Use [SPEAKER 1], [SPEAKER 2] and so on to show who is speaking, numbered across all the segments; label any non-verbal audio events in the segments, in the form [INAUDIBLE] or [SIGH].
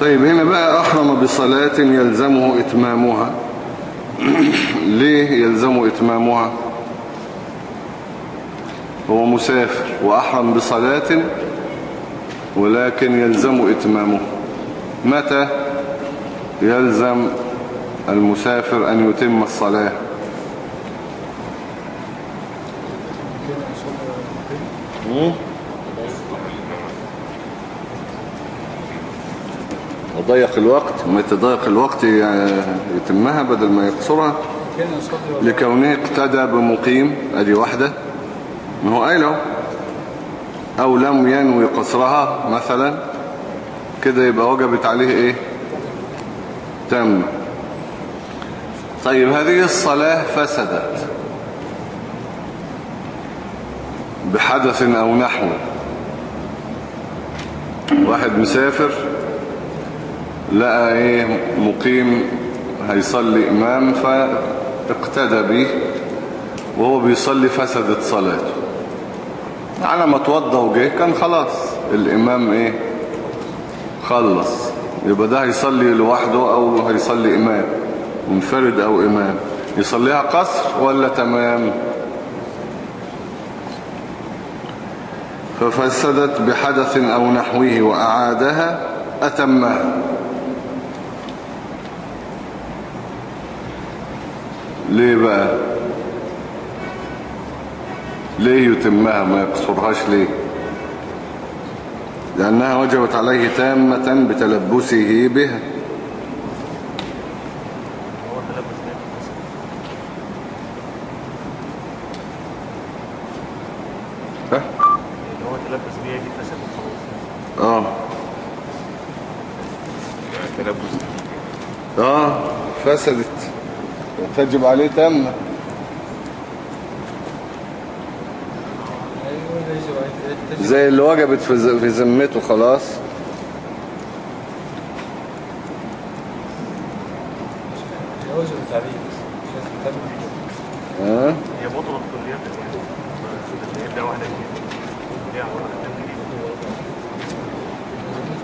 [SPEAKER 1] طيب هنا بقى أحرم بصلاة يلزمه إتمامها. [CLEARS THROAT] ليه يلزمه إتمامها؟ هو مسافر وأحرم بصلاة ولكن يلزم إتمامه. متى يلزم المسافر أن يتم الصلاة؟ وضيق الوقت ما يتضيق الوقت يتمها بدل ما يقصرها. لكونه اقتدى بمقيم ادي واحدة. ما هو قايله؟ أو لم ينوي قصرها مثلا. كده يبقى وجبت عليه إيه؟ تم. طيب هذه الصلاة فسدت. بحدث أو نحو. واحد مسافر. لقى إيه مقيم هيصلي إمام فاقتدى به وهو بيصلي فسدت صلاته على ما توضى وجه كان خلاص الإمام إيه خلص. يبقى ده هيصلي لوحده أو هيصلي إمام منفرد أو إمام. يصليها قصر ولا تمام؟ ففسدت بحدث أو نحوه وأعادها أتمها. ليه بقى؟ ليه يتمها ما يقصرهاش ليه؟ لأنها وجبت عليه تامة بتلبسه بها.
[SPEAKER 2] آه. تلبس
[SPEAKER 1] آه فسدت. تجب عليه تامة زي اللي وجبت في ذمته خلاص
[SPEAKER 3] وجبت عليه بس مش لازم تتم
[SPEAKER 1] آه
[SPEAKER 2] هي بطلت كليات يعني يبدأ واحدة جديدة ليها واحدة جديدة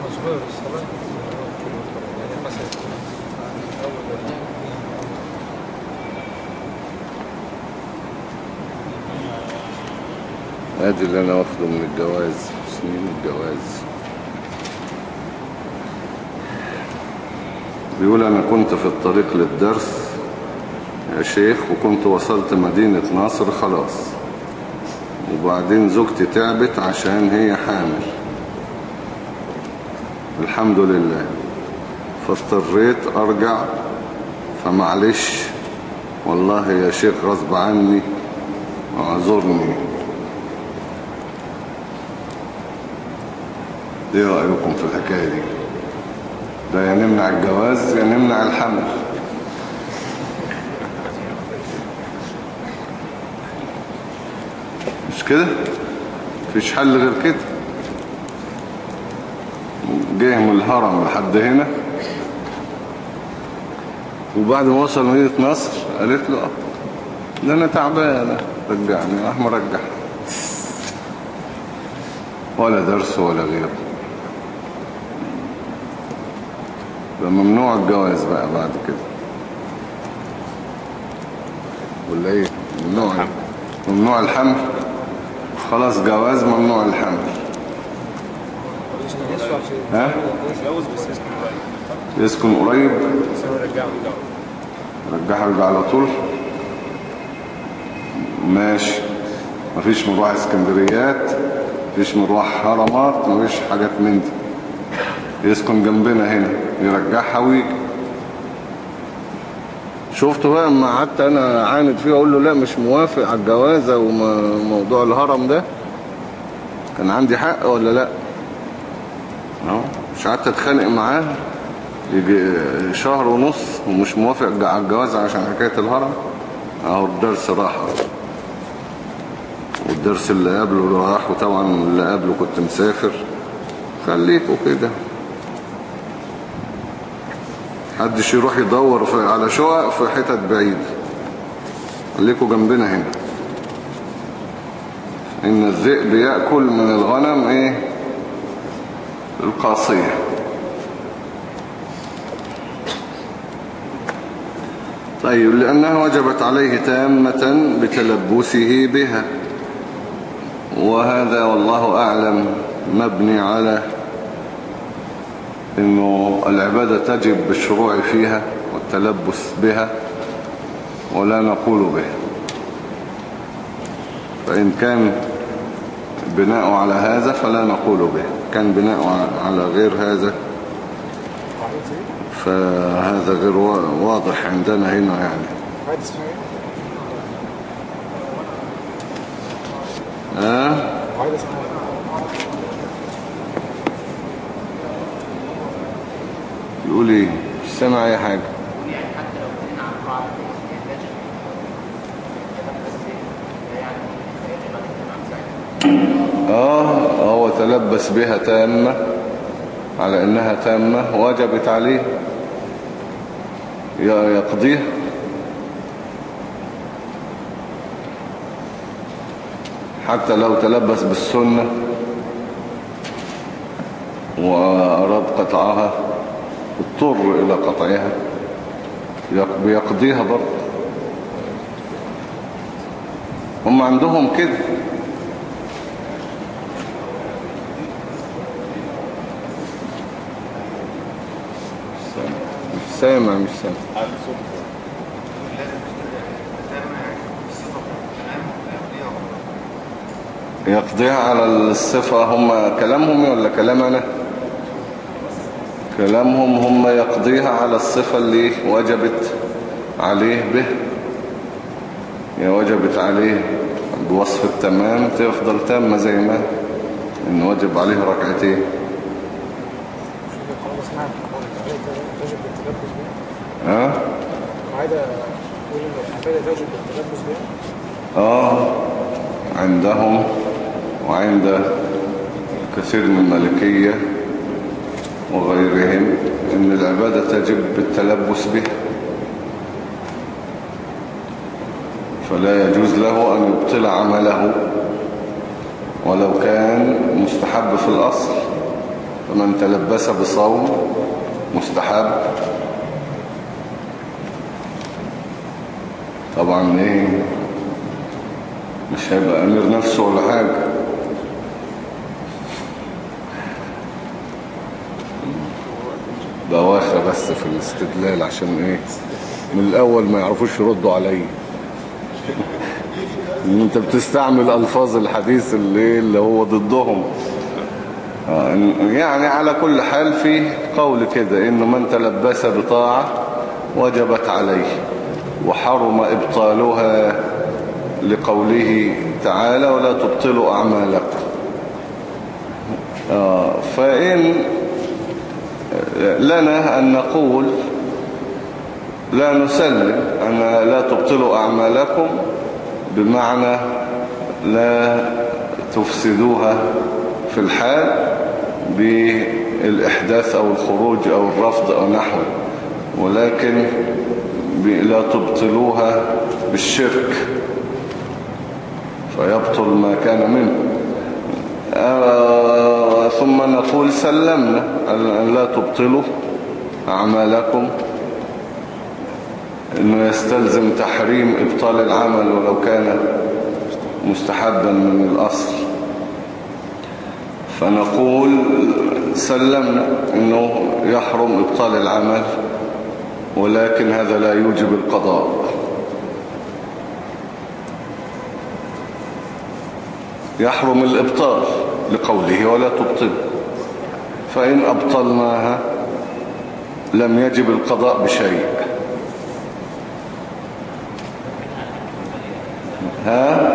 [SPEAKER 3] مشغول بالصلاة يعني مثلا أول
[SPEAKER 1] ادي اللي أنا واخده من الجواز سنين الجواز. بيقول أنا كنت في الطريق للدرس يا شيخ وكنت وصلت مدينة نصر خلاص. وبعدين زوجتي تعبت عشان هي حامل. الحمد لله. فاضطريت أرجع. فمعلش والله يا شيخ غصب عني أعذرني. إيه رأيكم في الحكاية دي؟ ده يا نمنع الجواز يا نمنع الحمل. مش كده؟ مفيش حل غير كده. جه من الهرم لحد هنا. وبعد ما وصل مدينة نصر قالت له آه ده أنا تعبانه رجعني راح مرجع. ولا درس ولا غيره يبقى ممنوع الجواز بقى بعد كده. ولا إيه؟ ممنوع. ممنوع الحمل؟ خلاص جواز ممنوع الحمل. ها؟
[SPEAKER 3] يتجوز بس يسكن قريب؟
[SPEAKER 1] يسكن قريب
[SPEAKER 3] رجعه
[SPEAKER 1] على طول؟ ماشي. مفيش مروح اسكندريات مفيش مروح هرمات مفيش حاجات من دي. يسكن جنبنا هنا يرجعها ويجي. شفت بقى اما قعدت أنا عاند فيه أقول له لا مش موافق على الجوازه وموضوع الهرم ده. كان عندي حق ولا لا؟ أهو مش قعدت أتخانق معاه. يجي شهر ونص ومش موافق على الجواز عشان حكاية الهرم. أهو الدرس راح. والدرس اللي قبله راح وطبعا اللي قبله كنت مسافر. خليكوا كده. محدش يروح يدور على شقق في حتت بعيدة خليكوا جنبنا هنا. إن الذئب يأكل من الغنم إيه؟ القاصية طيب لأنها وجبت عليه تامة بتلبسه بها. وهذا والله أعلم مبني على أنه العبادة تجب بالشروع فيها والتلبس بها ولا نقول بها فإن كان بناء على هذا فلا نقول به. كان بناء على غير هذا فهذا غير واضح عندنا هنا يعني؟ ها؟
[SPEAKER 3] عايز اسمها
[SPEAKER 1] إيه؟ مش سامع أي حاجة. آه هو تلبس بها تامة على إنها تامة وجبت عليه. يقضيها. حتى لو تلبس بالسنة وأراد قطعها. اضطر إلى قطعها يق- بيقضيها برضه. هم عندهم كده مش سامع مش سامع يقضيها على الصفة هم كلامهم ولا كلام أنا كلامهم هم يقضيها على الصفة اللي وجبت عليه به. هي وجبت عليه بوصف التمام تفضل تامة زي ما إن وجب عليه ركعتين. ها؟
[SPEAKER 3] ان
[SPEAKER 1] آه عندهم وعند كثير من المالكية وغيرهم إن العبادة تجب بالتلبس بها فلا يجوز له أن يبطل عمله ولو كان مستحب في الأصل. فمن تلبس بصوم مستحب. طبعا إيه؟ مش هيبقى أمير نفسه ولا حاجة. بواخة بس في الاستدلال عشان إيه؟ من الأول ما يعرفوش يردوا علي. إن أنت بتستعمل ألفاظ الحديث اللي, اللي هو ضدهم. آه، يعني على كل حال في قول كده انه من تلبس بطاعة وجبت عليه وحرم إبطالها لقوله تعالى ولا تبطلوا أعمالكم. آه، فإن لنا أن نقول لا نسلم أن لا تبطلوا أعمالكم بمعنى لا تفسدوها في الحال بالإحداث أو الخروج أو الرفض أو نحوه ولكن لا تبطلوها بالشرك فيبطل ما كان منه. آه ثم نقول سلمنا. أن لا تبطلوا أعمالكم. أنه يستلزم تحريم إبطال العمل ولو كان مستحبا من الأصل. فنقول سلمنا. أنه يحرم إبطال العمل ولكن هذا لا يوجب القضاء. يحرم الإبطال. لقوله ولا تبطل. فإن أبطلناها لم يجب القضاء بشيء. ها؟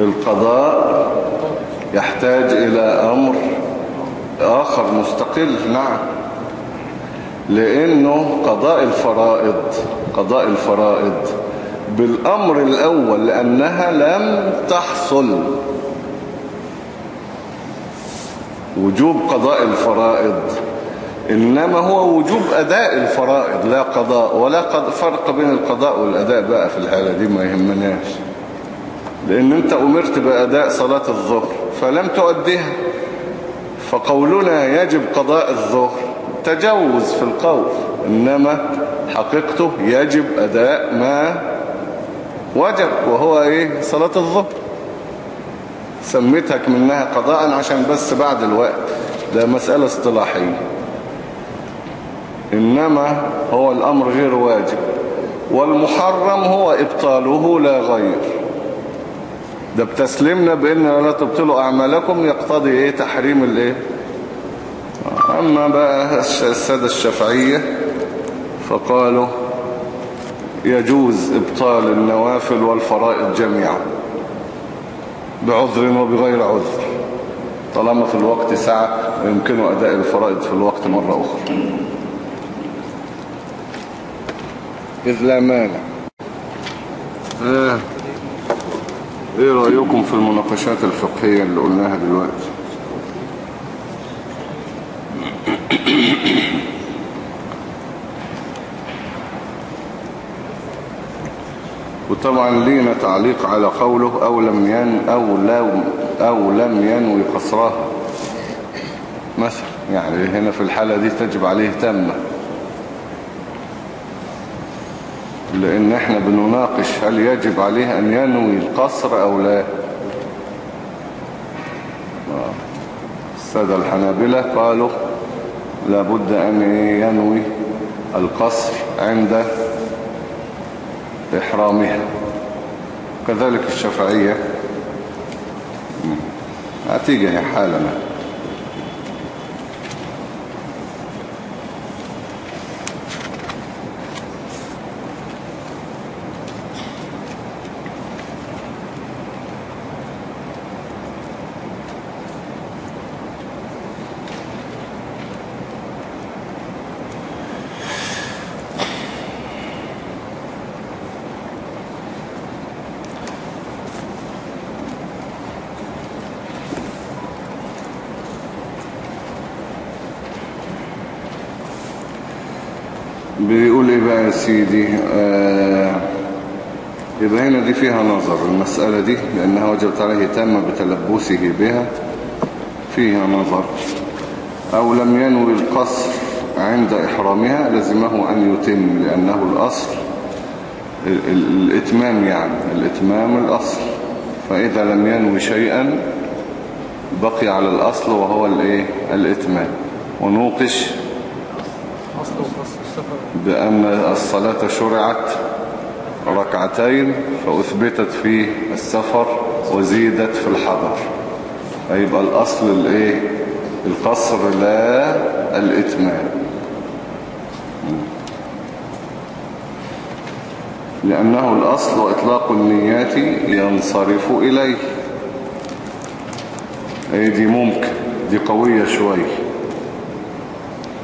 [SPEAKER 1] القضاء يحتاج إلى أمر آخر مستقل نعم. لأنه قضاء الفرائض قضاء الفرائض. بالأمر الأول لأنها لم تحصل. وجوب قضاء الفرائض إنما هو وجوب أداء الفرائض لا قضاء ولا قض... فرق بين القضاء والأداء بقى في الحالة دي ما يهمناش. لأن أنت أمرت بأداء صلاة الظهر فلم تؤديها. فقولنا يجب قضاء الظهر تجوز في القول إنما حقيقته يجب أداء ما وجب وهو إيه؟ صلاة الظهر. سميتك منها قضاء عشان بس بعد الوقت. ده مسألة اصطلاحية. إنما هو الأمر غير واجب. والمحرم هو إبطاله لا غير. ده بتسلمنا بأن لا تبطلوا أعمالكم يقتضي إيه؟ تحريم الإيه؟ أما بقى السادة الشافعية فقالوا يجوز إبطال النوافل والفرائض جميعا بعذر وبغير عذر. طالما في الوقت ساعة ويمكن أداء الفرائض في الوقت مرة أخرى. إذ لا مانع. آه. إيه رأيكم في المناقشات الفقهية اللي قلناها دلوقتي؟ وطبعا لينا تعليق على قوله أو لم ين أو لو أو لم ينوي قصرها. مثلا يعني هنا في الحالة دي تجب عليه تامة. لأن إحنا بنناقش هل يجب عليه أن ينوي القصر أو لا. السادة الحنابلة قالوا لابد أن ينوي القصر عند إحرامها كذلك الشافعية. هتيجي هي حالنا. بيقول إيه بقى يا سيدي يبقى هنا دي فيها نظر. المسألة دي لأنها وجبت عليه تم بتلبسه بها فيها نظر. أو لم ينوي القصر عند إحرامها لزمه أن يتم لأنه الأصل ال- ال- الإتمام يعني الإتمام الأصل. فإذا لم ينوي شيئا بقي على الأصل وهو الإيه؟ الإتمام. ونوقش بأن الصلاة شرعت ركعتين فأثبتت في السفر وزيدت في الحضر. فيبقى الأصل الإيه؟ القصر لا الإتمام. لأنه الأصل وإطلاق النيات ينصرف إليه. أي دي ممكن دي قوية شوية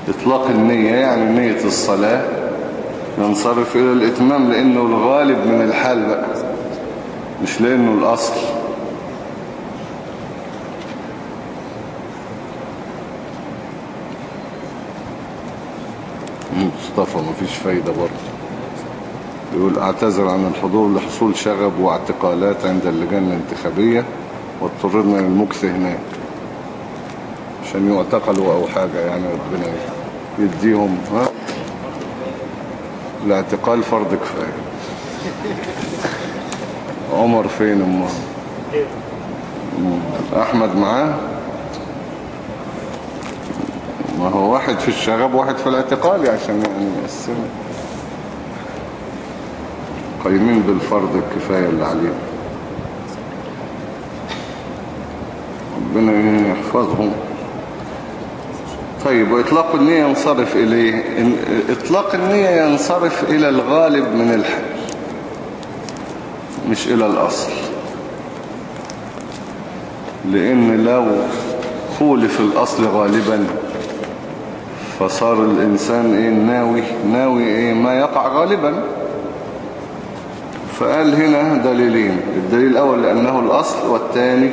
[SPEAKER 1] إطلاق النية يعني نية الصلاة. ينصرف إلى الإتمام لأنه الغالب من الحال بقى مش لأنه الأصل. مصطفى مفيش فايدة برضه. يقول أعتذر عن الحضور لحصول شغب واعتقالات عند اللجان الانتخابية واضطررنا للمكث هناك. عشان يعتقلوا أو حاجة يعني ربنا يديهم ها؟ الاعتقال فرض كفاية. عمر فين أمه. أحمد معاه؟ ما هو واحد في الشغب وواحد في الاعتقال عشان يعني يقسموا قايمين بالفرض الكفاية اللي عليهم. ربنا يحفظهم. طيب وإطلاق النية ينصرف إليه. إن- إطلاق النية ينصرف إلى الغالب من الحال مش إلى الأصل. لأن لو خولف الأصل غالبا فصار الإنسان إيه ناوي ناوي إيه ما يقع غالبا. فقال هنا دليلين. الدليل الأول لأنه الأصل والثاني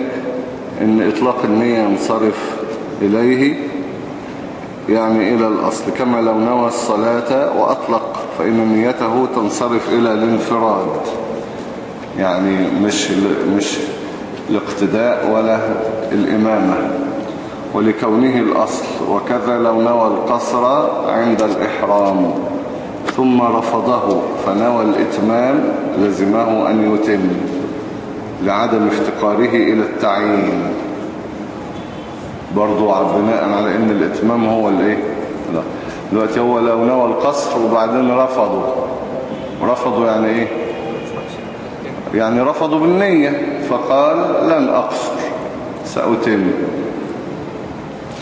[SPEAKER 1] أن إطلاق النية ينصرف إليه. يعني إلى الأصل كما لو نوى الصلاة وأطلق فإن نيته تنصرف إلى الانفراد. يعني مش مش الاقتداء ولا الإمامة. ولكونه الأصل وكذا لو نوى القصر عند الإحرام ثم رفضه فنوى الإتمام لزمه أن يتم لعدم افتقاره إلى التعيين. برضو بناء على أن الإتمام هو الإيه؟ لا. دلوقتي هو لو نوى القصر وبعدين رفضه. رفضوا يعني إيه؟ يعني رفضوا بالنية. فقال لن أقصر. سأتم.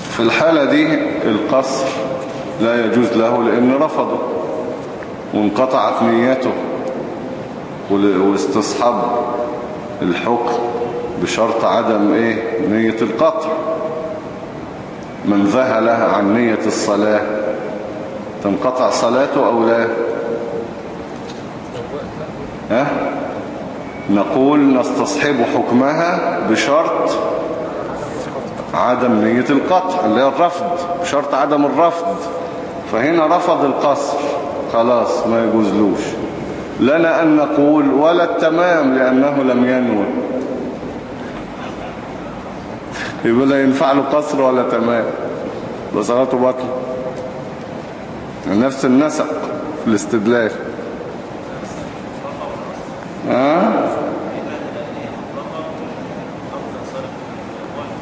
[SPEAKER 1] في الحالة دي القصر لا يجوز له لأن رفضه. وانقطعت نيته. واستصحب الحكم بشرط عدم إيه؟ نية القطع من ذهل عن نية الصلاة تنقطع صلاته أو لا؟ ها؟ نقول نستصحب حكمها بشرط عدم نية القطع اللي هي الرفض بشرط عدم الرفض. فهنا رفض القصر خلاص ما يجوزلوش. لنا أن نقول ولا التمام لأنه لم ينوي. يبقى لا ينفع له قصر ولا تمام؟ بصلاته بطل نفس النسق في الاستدلال. ها؟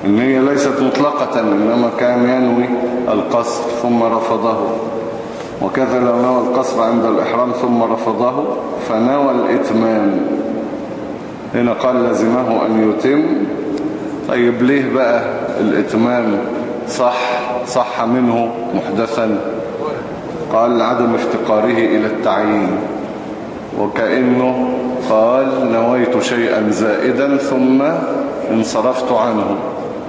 [SPEAKER 1] النية ليست مطلقة إنما كان ينوي القصر ثم رفضه. وكذا لو نوى القصر عند الإحرام ثم رفضه فنوى الإتمام. هنا قال لزمه أن يتم طيب ليه بقى الإتمام صح صح منه محدثا؟ قال عدم افتقاره إلى التعيين. وكأنه قال نويت شيئا زائدا ثم انصرفت عنه.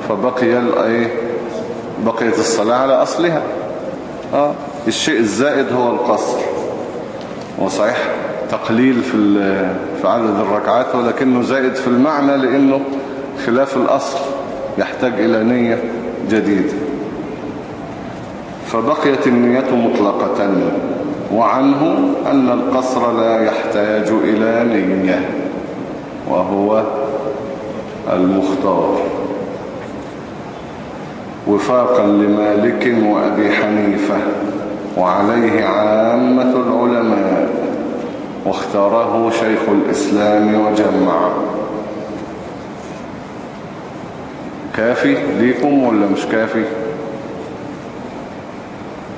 [SPEAKER 1] فبقي الايه بقيت الصلاة على أصلها. آه الشيء الزائد هو القصر. وصحيح تقليل في في عدد الركعات ولكنه زائد في المعنى لأنه خلاف الأصل يحتاج إلى نية جديدة. فبقيت النية مطلقة وعنه أن القصر لا يحتاج إلى نية وهو المختار. وفاقا لمالك وأبي حنيفة وعليه عامة العلماء واختاره شيخ الإسلام وجمع كافي ليكم ولا مش كافي؟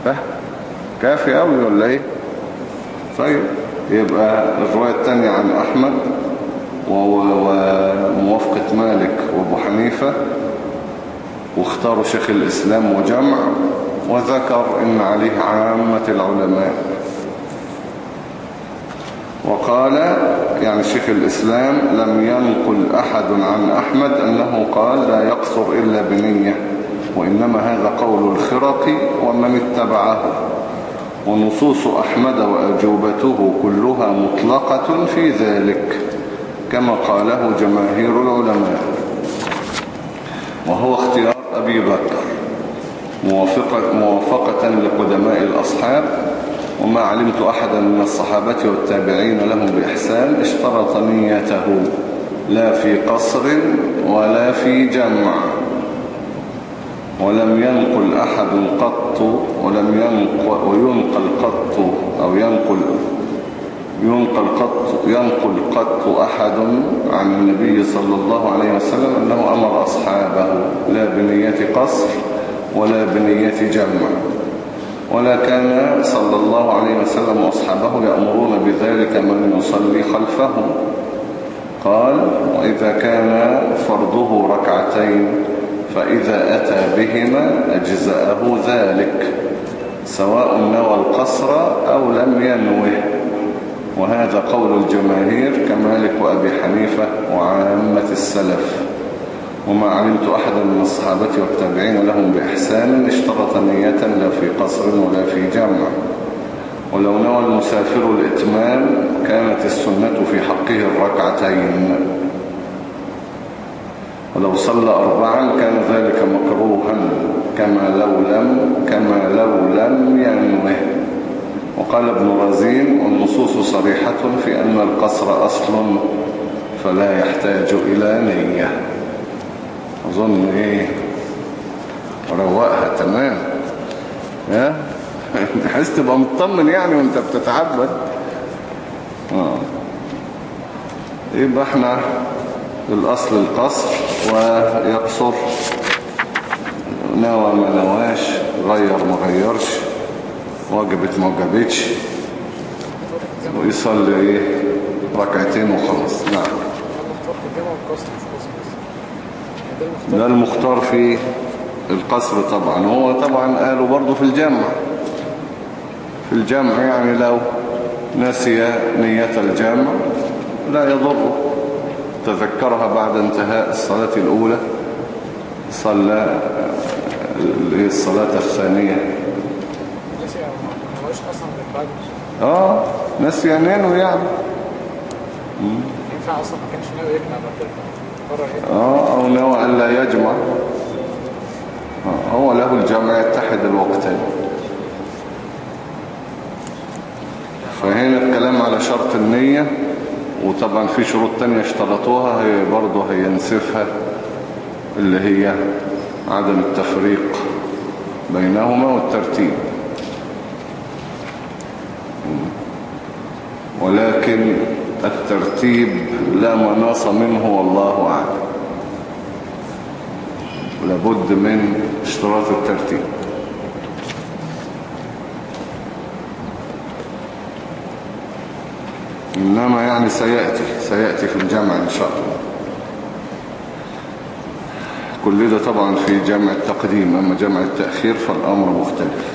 [SPEAKER 1] ها؟ كافي قوي ولا إيه؟ طيب يبقى الرواية الثانية عن أحمد وموافقة مالك وأبو حنيفة واختاروا شيخ الإسلام وجمع وذكر إن عليه عامة العلماء. وقال يعني شيخ الإسلام لم ينقل أحد عن أحمد أنه قال لا يقصر إلا بنية وإنما هذا قول الخرقي ومن اتبعه. ونصوص أحمد وأجوبته كلها مطلقة في ذلك كما قاله جماهير العلماء. وهو اختيار أبي بكر موافقة, موافقة لقدماء الأصحاب وما علمت أحدا من الصحابة والتابعين لهم بإحسان اشترط نيته لا في قصر ولا في جمع. ولم ينقل أحد قط ولم ينقل وينقل قط أو ينقل ينقل قط ينقل قط أحد عن النبي صلى الله عليه وسلم أنه أمر أصحابه لا بنية قصر ولا بنية جمع. ولا كان صلى الله عليه وسلم وأصحابه يأمرون بذلك من يصلي خلفه. قال وإذا كان فرضه ركعتين فإذا أتى بهما أجزأه ذلك سواء نوى القصر أو لم ينوه. وهذا قول الجماهير كمالك وأبي حنيفة وعامة السلف. وما علمت أحدا من الصحابة والتابعين لهم بإحسان اشترط نية لا في قصر ولا في جمع ولو نوى المسافر الإتمام كانت السنة في حقه الركعتين. ولو صلى أربعا كان ذلك مكروها كما لو لم كما لو لم ينوه. وقال ابن رزين والنصوص صريحة في أن القصر أصل فلا يحتاج إلى نية. أظن إيه روقها تمام. ها؟ [LAUGHS] عايز تبقى مطمن يعني وأنت بتتعبد. آه. يبقى إحنا الأصل القصر ويقصر. نوى ما نواش غير ما غيرش وجبت ما وجبتش ويصلي إيه؟ ركعتين وخلاص. نعم
[SPEAKER 3] المختار في الجامعة والقصر مش قصر بس ده المختار
[SPEAKER 1] في القصر طبعا. هو طبعا قالوا برضو في الجمع. في الجمع يعني لو نسي نية الجامع لا يضره تذكرها بعد انتهاء الصلاة الأولى. صلى الصلاة الثانية.
[SPEAKER 3] ما بعد
[SPEAKER 1] آه نسي ينوي يعني.
[SPEAKER 3] ينفع أصلا ما كانش ناوي يجمع بعد
[SPEAKER 1] آه أو نوى أن لا يجمع. آه، هو له الجمع يتحد الوقتين. فهنا الكلام على شرط النية وطبعا في شروط تانية اشترطوها هي برضه هينسفها اللي هي عدم التفريق بينهما والترتيب. ولكن الترتيب لا مناص منه والله أعلم. لابد من اشتراط الترتيب. إنما يعني سيأتي سيأتي في الجمع إن شاء الله. كل ده طبعا في جمع التقديم أما جمع التأخير فالأمر مختلف.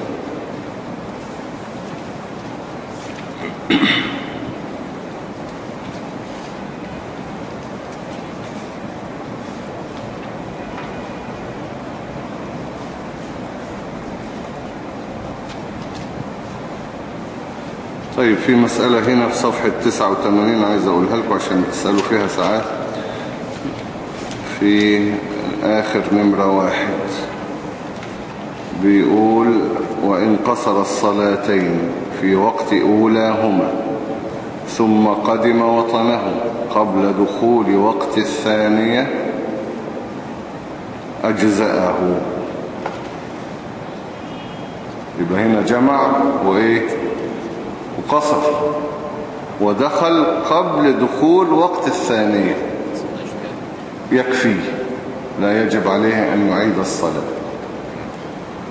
[SPEAKER 1] طيب في مسألة هنا في صفحة 89 عايز أقولها لكم عشان تسألوا فيها ساعات. في آخر نمرة واحد. بيقول وإن قصر الصلاتين في وقت أولاهما ثم قدم وطنه قبل دخول وقت الثانية أجزأه. يبقى هنا جمع وإيه؟ وقصر ودخل قبل دخول وقت الثانية. يكفي لا يجب عليه أن يعيد الصلاة.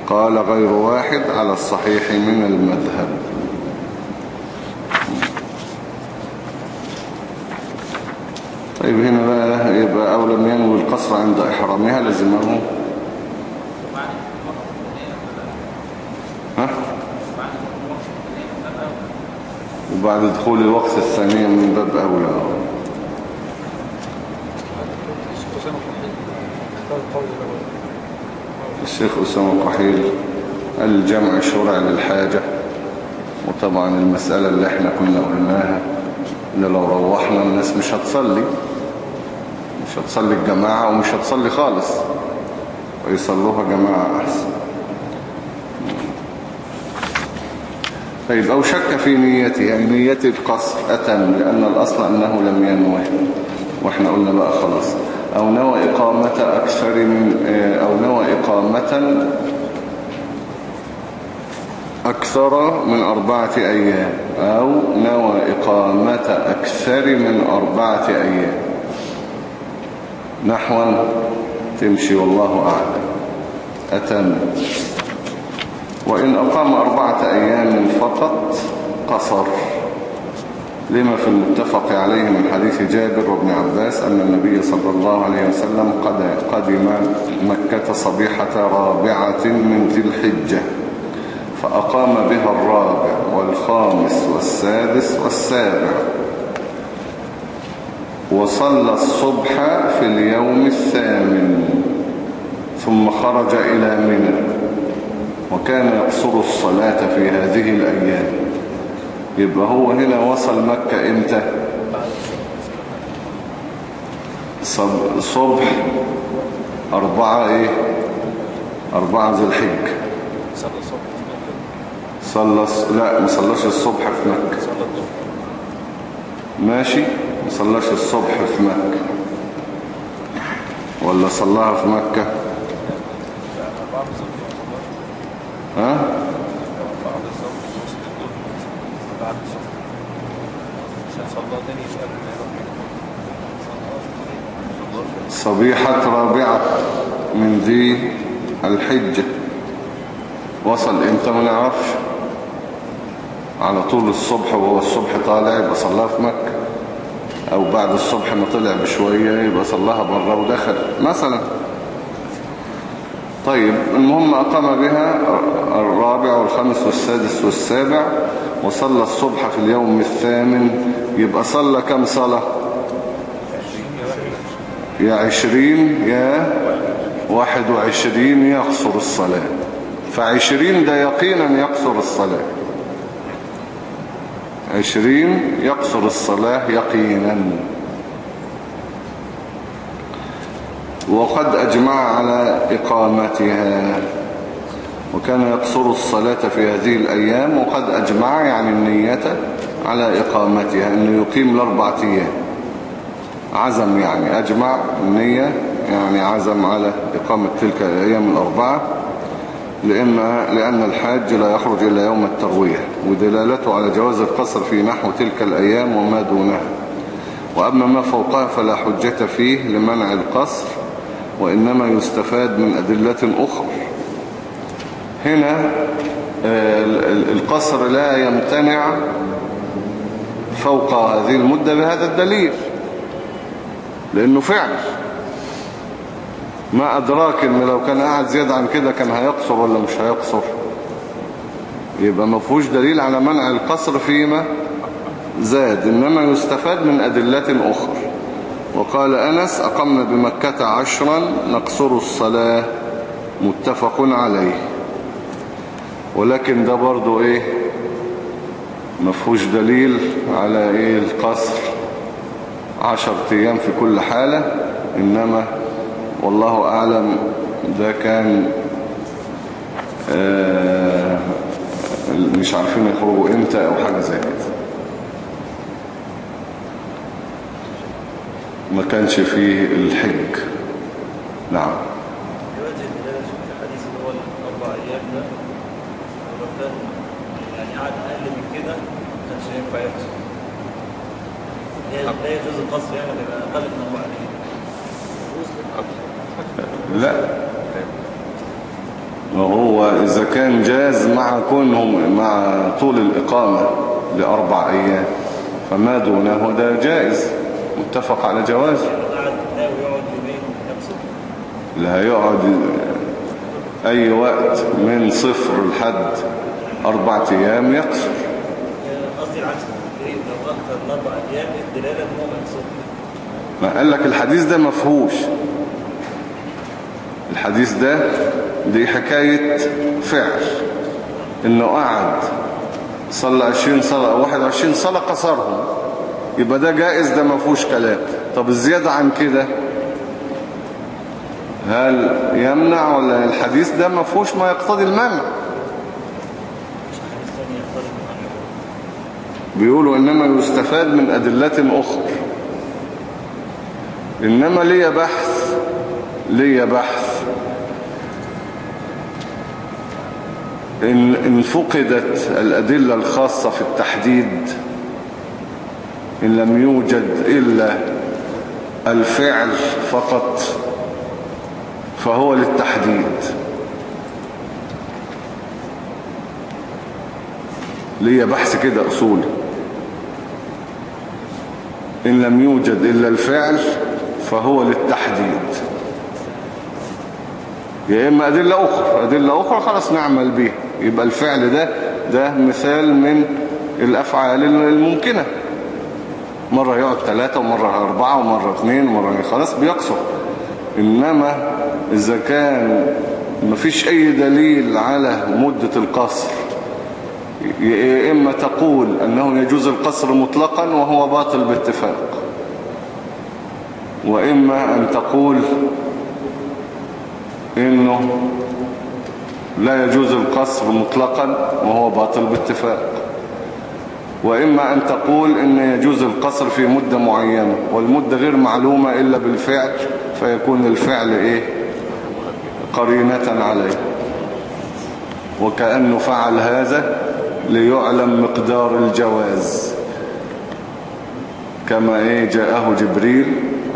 [SPEAKER 1] قال غير واحد على الصحيح من المذهب. طيب هنا بقى يبقى أو لم ينوي القصر عند إحرامها لزمه وبعد دخول الوقت الثانية من باب أولى. الشيخ أسامة قحيل الجمع شرع للحاجة وطبعا المسألة اللي إحنا كنا قلناها إن لو روحنا الناس مش هتصلي مش هتصلي الجماعة ومش هتصلي خالص ويصلوها جماعة أحسن. طيب أو شك في نيته يعني نية القصر أتم لأن الأصل أنه لم ينوي وإحنا قلنا بقى خلاص. أو نوى إقامة أكثر من أو نوى إقامة أكثر من أربعة أيام. أو نوى إقامة أكثر من أربعة أيام. نحوا تمشي والله أعلم. أتم. وإن أقام أربعة أيام فقط قصر. لما في المتفق عليه من حديث جابر وابن عباس أن النبي صلى الله عليه وسلم قد قدم مكة صبيحة رابعة من ذي الحجة فأقام بها الرابع والخامس والسادس والسابع. وصلى الصبح في اليوم الثامن ثم خرج إلى منى. وكان يقصر الصلاة في هذه الأيام. يبقى هو هنا وصل مكة إمتى؟ صب- صبح أربعة إيه؟ أربعة ذي الحج.
[SPEAKER 3] صلى
[SPEAKER 1] لا ما صلاش الصبح في مكة. ماشي؟ ما صلاش الصبح في مكة. ولا صلاها في مكة
[SPEAKER 3] أربعة من
[SPEAKER 1] ها
[SPEAKER 4] بعد الصف وسط الدور بعد الصف عشان صلاه تاني يسأل ما يروح
[SPEAKER 1] صبيحة رابعة من ذي الحجة. وصل إمتى ما نعرفش. على طول الصبح وهو الصبح طالع يبقى صلاها في مكة. أو بعد الصبح ما طلع بشوية يبقى صلاها بره ودخل. مثلا طيب المهم أقام بها الرابع والخامس والسادس والسابع وصلى الصبح في اليوم الثامن. يبقى صلى كم صلاة؟ يا عشرين يا واحد وعشرين يقصر الصلاة. فعشرين ده يقينا يقصر الصلاة. عشرين يقصر الصلاة يقينا. وقد أجمع على إقامتها وكان يقصر الصلاة في هذه الأيام وقد أجمع يعني النية على إقامتها أنه يقيم الأربعة أيام. عزم يعني أجمع النية يعني عزم على إقامة تلك الأيام الأربعة لأن, لأن الحاج لا يخرج إلا يوم التروية ودلالته على جواز القصر في نحو تلك الأيام وما دونها. وأما ما فوقها فلا حجة فيه لمنع القصر وإنما يستفاد من أدلة أخرى. هنا القصر لا يمتنع فوق هذه المدة بهذا الدليل لأنه فعل. ما أدراك إن لو كان قاعد زيادة عن كده كان هيقصر ولا مش هيقصر؟ يبقى ما فيهوش دليل على منع القصر فيما زاد إنما يستفاد من أدلة أخرى. وقال أنس أقمنا بمكة عشرا نقصر الصلاة متفق عليه. ولكن ده برضو إيه؟ مفهوش دليل على إيه القصر؟ عشر أيام في كل حالة. إنما والله أعلم ده كان آه مش عارفين يخرجوا إمتى أو حاجة زي كده. ما كانش فيه الحج. نعم.
[SPEAKER 5] دلوقتي الدلالة في الحديث اللي هو الأربع أيام ده يعني أقل من كده ما كانش لا. يجوز القصر يعني يبقى أقل من أربع أيام.
[SPEAKER 1] لا وهو إذا كان جاز مع كونهم مع طول الإقامة لأربع أيام فما دونه ده جائز. متفق على
[SPEAKER 5] يقصر.
[SPEAKER 1] اللي هيقعد أي وقت من صفر لحد أربعة أيام يقصر.
[SPEAKER 5] قصدي العكس لو أكثر من أربع أيام ما
[SPEAKER 1] قال لك الحديث ده مفهوش. الحديث ده دي حكاية فعل. إنه قعد صلى 20 صلاة أو 21 صلاة قصرهم يبقى ده جائز ده مفهوش كلام. طب الزيادة عن كده هل يمنع ولا الحديث ده مفهوش ما يقتضي المنع. بيقولوا إنما يستفاد من أدلة أخرى. إنما لي بحث لي بحث. إن, إن فقدت الأدلة الخاصة في التحديد إن لم يوجد إلا الفعل فقط فهو للتحديد. ليه بحث كده أصولي. إن لم يوجد إلا الفعل فهو للتحديد. يا إما أدلة أخرى أدلة أخرى خلاص نعمل به يبقى الفعل ده ده مثال من الأفعال الممكنة. مرة يقعد ثلاثة ومرة أربعة ومرة اثنين ومرة خلاص بيقصر. إنما إذا كان مفيش أي دليل على مدة القصر يا إما تقول أنه يجوز القصر مطلقا وهو باطل باتفاق وإما أن تقول إنه لا يجوز القصر مطلقا وهو باطل باتفاق. وإما أن تقول إن يجوز القصر في مدة معينة والمدة غير معلومة إلا بالفعل فيكون الفعل إيه؟ قرينة عليه. وكأنه فعل هذا ليعلم مقدار الجواز. كما إيه جاءه جبريل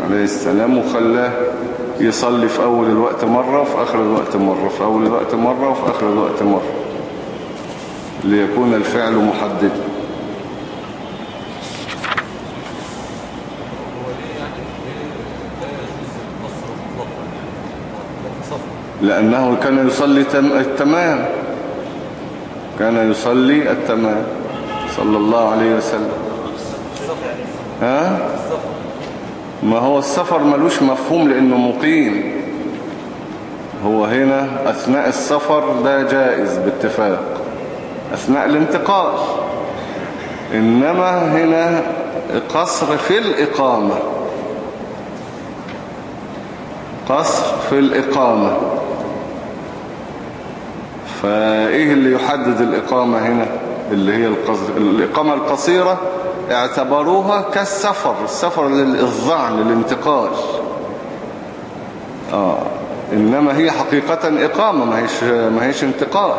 [SPEAKER 1] عليه السلام وخلاه يصلي في أول الوقت مرة وفي آخر الوقت مرة في أول الوقت مرة وفي آخر الوقت مرة. ليكون الفعل محددا
[SPEAKER 4] هو ليه يعني ليه لا يجوز القصر مطلقا يعني لو في سفر
[SPEAKER 1] لأنه كان يصلي تم- التمام. كان يصلي التمام. صلى الله عليه وسلم. ها؟ ما هو السفر ملوش مفهوم لأنه مقيم. هو هنا أثناء السفر ده جائز باتفاق. أثناء الانتقال. إنما هنا قصر في الإقامة. قصر في الإقامة. فإيه اللي يحدد الإقامة هنا؟ اللي هي الإقامة القصيرة اعتبروها كالسفر السفر للإضاع للانتقال. آه. إنما هي حقيقة إقامة ما هيش, ما هيش انتقال.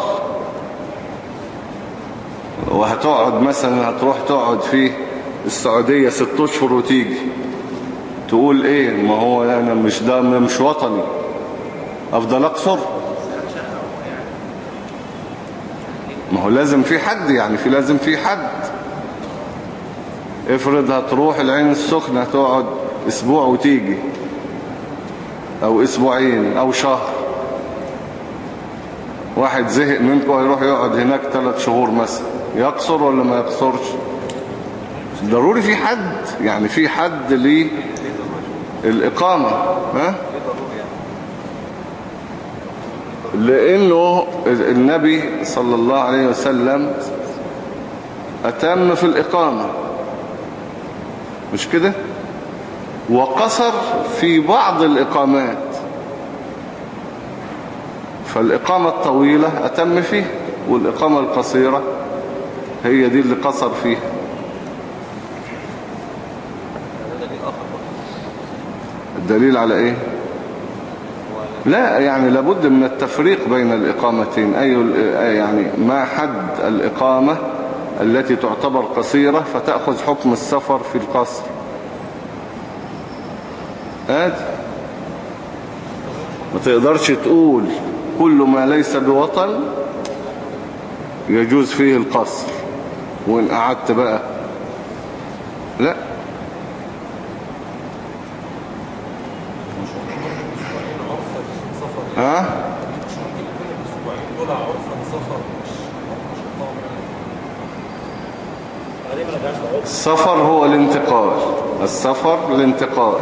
[SPEAKER 1] وهتقعد مثلا هتروح تقعد في السعودية ست أشهر وتيجي. تقول إيه؟ ما هو أنا مش ده مش وطني. أفضل أقصر. ما هو لازم في حد يعني في لازم في حد. افرض هتروح العين السخنة تقعد أسبوع وتيجي أو أسبوعين أو شهر. واحد زهق منكم هيروح يقعد هناك ثلاث شهور مثلا. يقصر ولا ما يقصرش؟ ضروري في حد يعني في حد للإقامة ها؟ لأنه النبي صلى الله عليه وسلم أتم في الإقامة. مش كده؟ وقصر في بعض الإقامات. فالإقامة الطويلة أتم فيها والإقامة القصيرة هي دي اللي قصر فيها. الدليل على إيه؟ لا يعني لابد من التفريق بين الإقامتين. أي يعني ما حد الإقامة التي تعتبر قصيرة فتأخذ حكم السفر في القصر. آدي ما تقدرش تقول كل ما ليس بوطن يجوز فيه القصر. وإن قعدت بقى. لا
[SPEAKER 4] عرفة سفر
[SPEAKER 1] ها
[SPEAKER 4] مش ممكن يكون الأسبوعين دول عرفة سفر مش مش إقامة
[SPEAKER 5] عليه ما رجعش لعرف
[SPEAKER 1] السفر هو الانتقال. السفر الانتقال.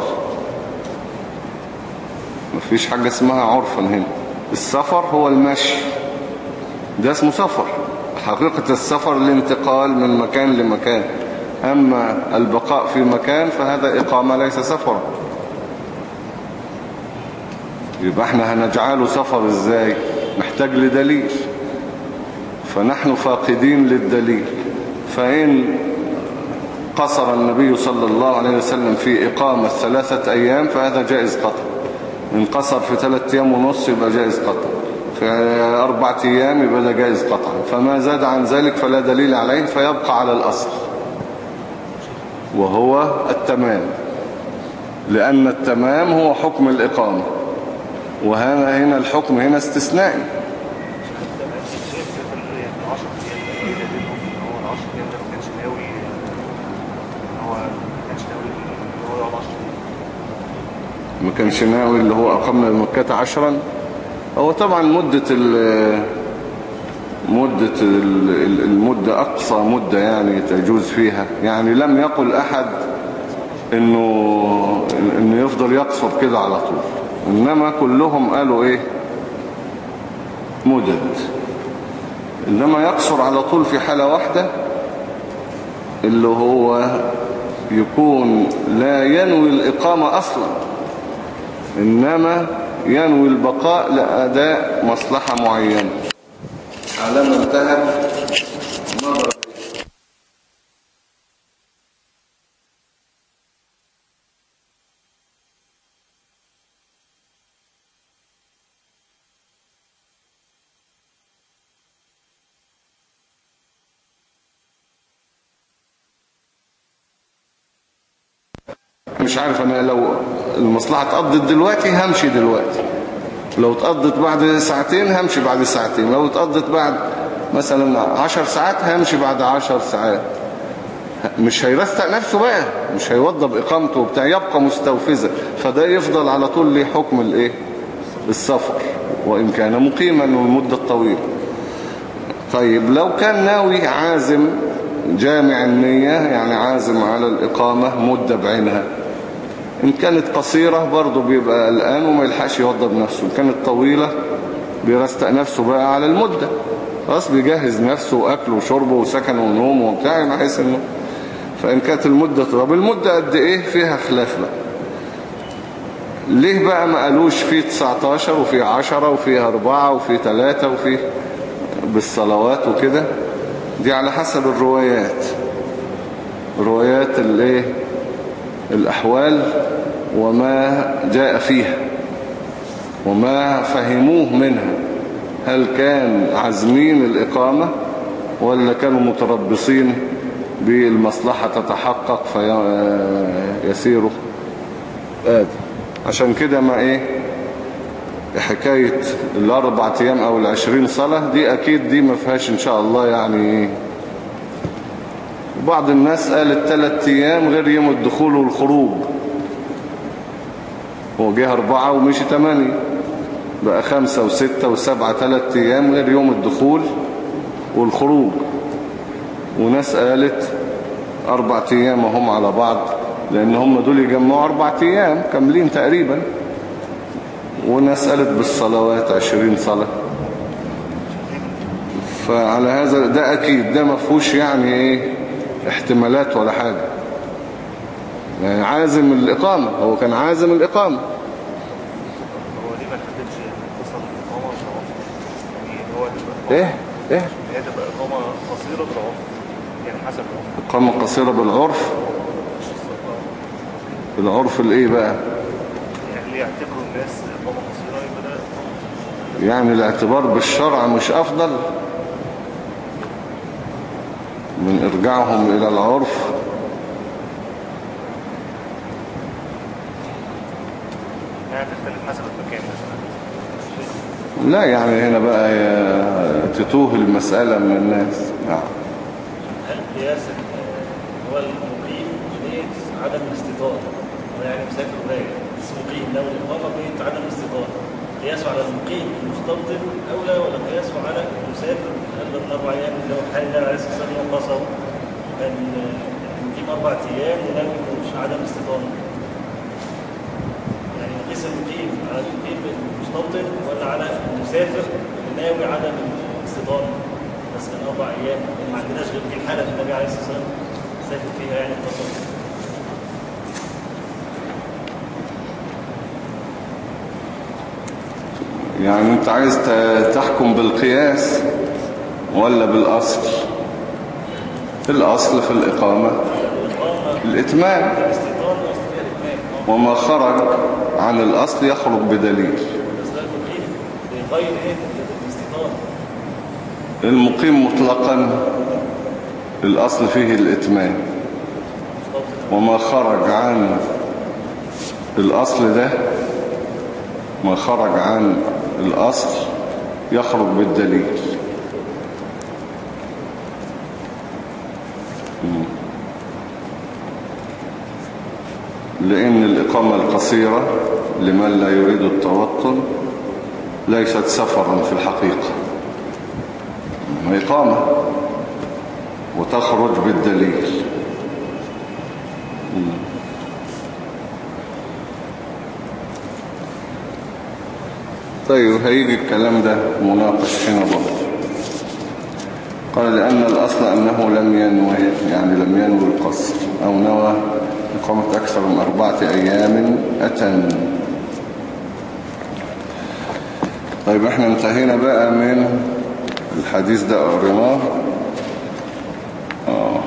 [SPEAKER 1] مفيش حاجة اسمها عرفا هنا. السفر هو المشي. ده اسمه سفر. حقيقة السفر الانتقال من مكان لمكان. أما البقاء في مكان فهذا إقامة ليس سفرا. يبقى إحنا هنجعله سفر إزاي؟ محتاج لدليل. فنحن فاقدين للدليل. فإن قصر النبي صلى الله عليه وسلم في إقامة ثلاثة أيام فهذا جائز قطع. إن قصر في ثلاثة أيام ونص يبقى جائز قطع. في أربعة أيام يبقى ده جائز قطع. فما زاد عن ذلك فلا دليل عليه فيبقى على الأصل. وهو التمام. لأن التمام هو حكم الإقامة. وهنا هنا الحكم هنا استثنائي.
[SPEAKER 2] شايف سفر 10 أيام ده دليلهم ان هو ال 10 أيام ده ما كانش ناوي ان هو ما كانش ناوي ان هو يقعد 10 أيام
[SPEAKER 1] ما كانش ناوي اللي هو أقمنا بمكة عشرا. هو طبعا مدة مدة ال- المدة أقصى مدة يعني تجوز فيها. يعني لم يقل أحد إنه, إنه يفضل يقصر كده على طول. إنما كلهم قالوا إيه؟ مدد إنما يقصر على طول في حالة واحدة اللي هو يكون لا ينوي الإقامة أصلا إنما ينوي البقاء لأداء مصلحة معينة. على ما انتهى مضى مش عارف أنا لو المصلحة اتقضت دلوقتي همشي دلوقتي. لو اتقضت بعد ساعتين همشي بعد ساعتين. لو اتقضت بعد مثلا عشر ساعات همشي بعد عشر ساعات. مش هيرستق نفسه بقى مش هيوضب إقامته وبتاع يبقى مستوفزة. فده يفضل على طول ليه حكم الإيه؟ السفر وإن كان مقيما والمدة الطويلة. طيب لو كان ناوي عازم جامع النية يعني عازم على الإقامة مدة بعينها إن كانت قصيرة برضه بيبقى قلقان وما يلحقش يوضب نفسه إن كانت طويلة بيرستق نفسه بقى على المدة. خلاص بيجهز نفسه وأكله وشربه وسكنه ونومه وبتاع بحيث إنه فإن كانت المدة طب المدة قد إيه؟ فيها خلاف بقى. ليه بقى ما قالوش في 19 وفي 10 وفي 4 وفي 3 وفي بالصلوات وكده؟ دي على حسب الروايات. روايات الايه الأحوال وما جاء فيها وما فهموه منها. هل كان عازمين الإقامة ولا كانوا متربصين بالمصلحة تتحقق فيسيروا؟ آدي. عشان كده ما إيه حكاية الأربع أيام أو العشرين صلاة دي أكيد دي ما فيهاش إن شاء الله يعني بعض الناس قالت ثلاث أيام غير يوم الدخول والخروج. هو جه أربعة ومشي تمانية. بقى خمسة وستة وسبعة ثلاث أيام غير يوم الدخول والخروج. وناس قالت أربع أيام هم على بعض لأن هم دول يجمعوا أربع أيام كاملين تقريبا. وناس قالت بالصلوات عشرين صلاة. فعلى هذا ده أكيد ده مفهوش يعني إيه احتمالات ولا حاجة. يعني عازم الإقامة هو كان عازم
[SPEAKER 2] الإقامة.
[SPEAKER 1] إيه؟ إيه؟
[SPEAKER 2] هي تبقى إقامة قصيرة بالعمر يعني حسب العمر
[SPEAKER 1] اقامة قصيرة بالعرف. بالعرف الإيه بقى؟
[SPEAKER 2] يعني يعتبروا الناس إقامة قصيرة يبقى ده
[SPEAKER 1] يعني الاعتبار بالشرع مش أفضل. من إرجاعهم إلى العرف. لا يعني هنا بقى تتوه المسألة من الناس. نعم.
[SPEAKER 5] هل قياس هو المقيم بيت عدم الاستيطان؟ هو يعني مسافر بس مقيم لو الإقامة بيت عدم الاستيطان قياسه على المقيم المستوطن أولى ولا قياسه على المسافر قبل الأربع أيام اللي هو حال الله عليه الصلاة والسلام وقصر كان آه، مقيم أربع أيام ولم مش عدم استيطان يعني نقيس المقيم على المقيم المستوطن ولا على المسافر ناوي عدم الاستيطان بس من أربع أيام يعني ما عندناش غير دي الحالة اللي النبي عليه الصلاة والسلام سافر فيها يعني اتصل
[SPEAKER 1] يعني أنت عايز تحكم بالقياس؟ ولا بالأصل؟ الأصل في الإقامة. الإتمام. وما خرج عن الأصل يخرج بدليل.
[SPEAKER 5] المقيم
[SPEAKER 1] مطلقا. الأصل فيه الإتمام. وما خرج عن الأصل ده. ما خرج عن الأصل يخرج بالدليل مم. لأن الإقامة القصيرة لمن لا يريد التوطن ليست سفرا في الحقيقة. إقامة؟ وتخرج بالدليل. طيب هيجي الكلام ده مناقش هنا برضه قال لأن الأصل أنه لم ينوه يعني لم ينوي القصر أو نوى إقامة أكثر من أربعة أيام أتن. طيب إحنا انتهينا بقى من الحديث ده قريناه آه.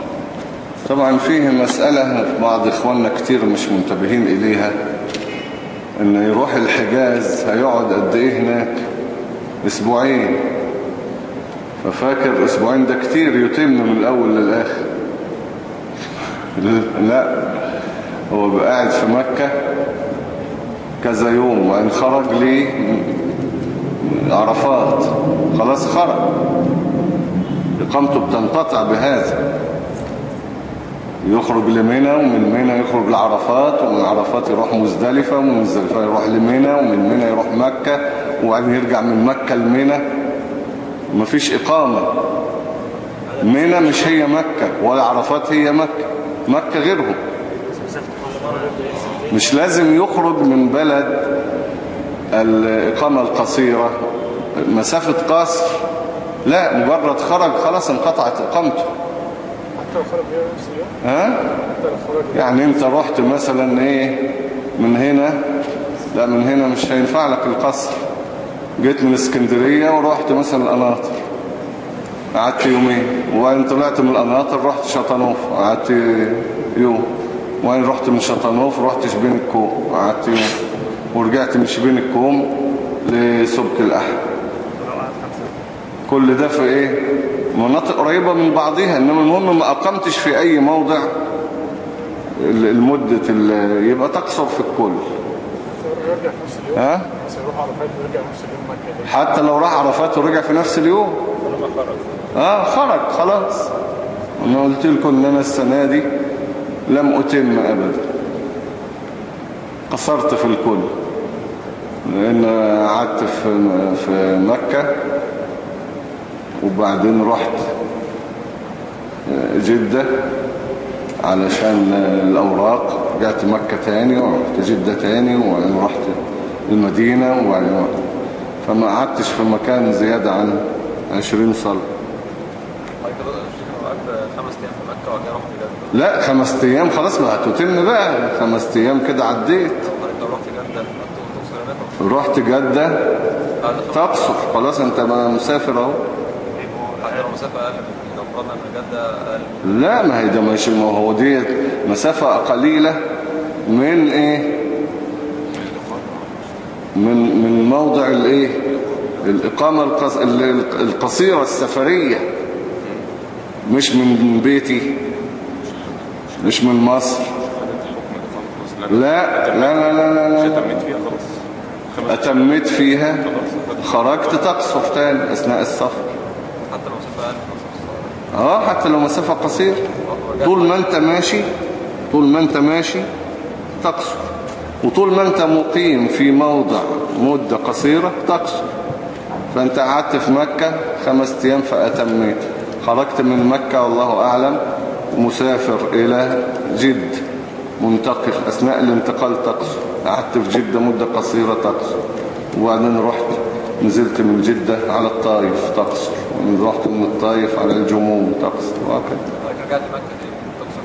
[SPEAKER 1] طبعا فيه مسألة بعض إخواننا كتير مش منتبهين إليها إن يروح الحجاز هيقعد قد إيه هناك؟ أسبوعين. ففاكر أسبوعين ده كتير يتم من الأول للآخر. [LAUGHS] لا. هو بقى قاعد في مكة كذا يوم وإن خرج لي عرفات. خلاص خرج. إقامته بتنقطع بهذا. يخرج لمنى ومن منى يخرج لعرفات ومن عرفات يروح مزدلفة ومن مزدلفة يروح لمنى ومن منى يروح مكة وبعدين يرجع من مكة لمنى. مفيش إقامة. منى مش هي مكة ولا عرفات هي مكة. مكة غيرهم. مش لازم يخرج من بلد الإقامة القصيرة. مسافة قصر لا مجرد خرج خلاص انقطعت إقامته.
[SPEAKER 3] حتى لو خرج نفس اليوم
[SPEAKER 1] ها؟ يعني انت رحت مثلا إيه؟ من هنا؟ لا من هنا مش هينفع لك القصر. جيت من اسكندرية ورحت مثلا القناطر قعدت يومين. وبعدين طلعت من القناطر رحت شطنوف قعدت يوم. وبعدين رحت من شطنوف رحت شبين الكوم قعدت يوم ورجعت من شبين الكوم لسبك الأحد كل ده في إيه؟ مناطق قريبة من بعضها إنما المهم ما أقمتش في أي موضع ال- المدة ال- يبقى تقصر في الكل. ها؟ حتى لو راح عرفات ورجع في نفس اليوم.
[SPEAKER 4] آه خرج
[SPEAKER 1] خلاص. أنا قلت لكم إن أنا السنة دي لم أتم أبدا. قصرت في الكل لأن قعدت في مكة وبعدين رحت جدة علشان الأوراق. رجعت مكة تاني ورحت جدة تاني وبعدين رحت المدينة وبعدين فما قعدتش في مكان زيادة عن 20 صلاة
[SPEAKER 4] بعد كده الشيخ قعدت خمس أيام في مكة وبعد رحت جده
[SPEAKER 1] لا خمس أيام خلاص ما هتتم بقى. خمس أيام كده عديت.
[SPEAKER 4] رحت جدة؟ رحت بعد خمس
[SPEAKER 1] تقصر. خلاص أنت ما مسافر
[SPEAKER 4] أهو. مسافة أقل من لو فرضنا إن جدة أقل.
[SPEAKER 1] لا ما هي ده مش ما هو دي مسافة قليلة. من إيه؟ من من موضع الإيه؟ الإقامة القص... ال- القصيرة السفرية. مش من بيتي مش من مصر. لا لا لا لا لا, لا. أتمت فيها. خرجت تقصر تاني أثناء السفر.
[SPEAKER 4] حتى لو مسافه
[SPEAKER 1] آه حتى لو مسافة قصيرة. طول ما أنت ماشي طول ما أنت ماشي تقصر وطول ما أنت مقيم في موضع مدة قصيرة تقصر فأنت قعدت في مكة خمس أيام فأتميت. خرجت من مكة والله أعلم. مسافر إلى جد منتقل أثناء الانتقال تقصر قعدت في جدة مدة قصيرة تقصر وبعدين رحت نزلت من جدة على الطائف تقصر رحت من الطائف على الجموم تقصر وهكذا.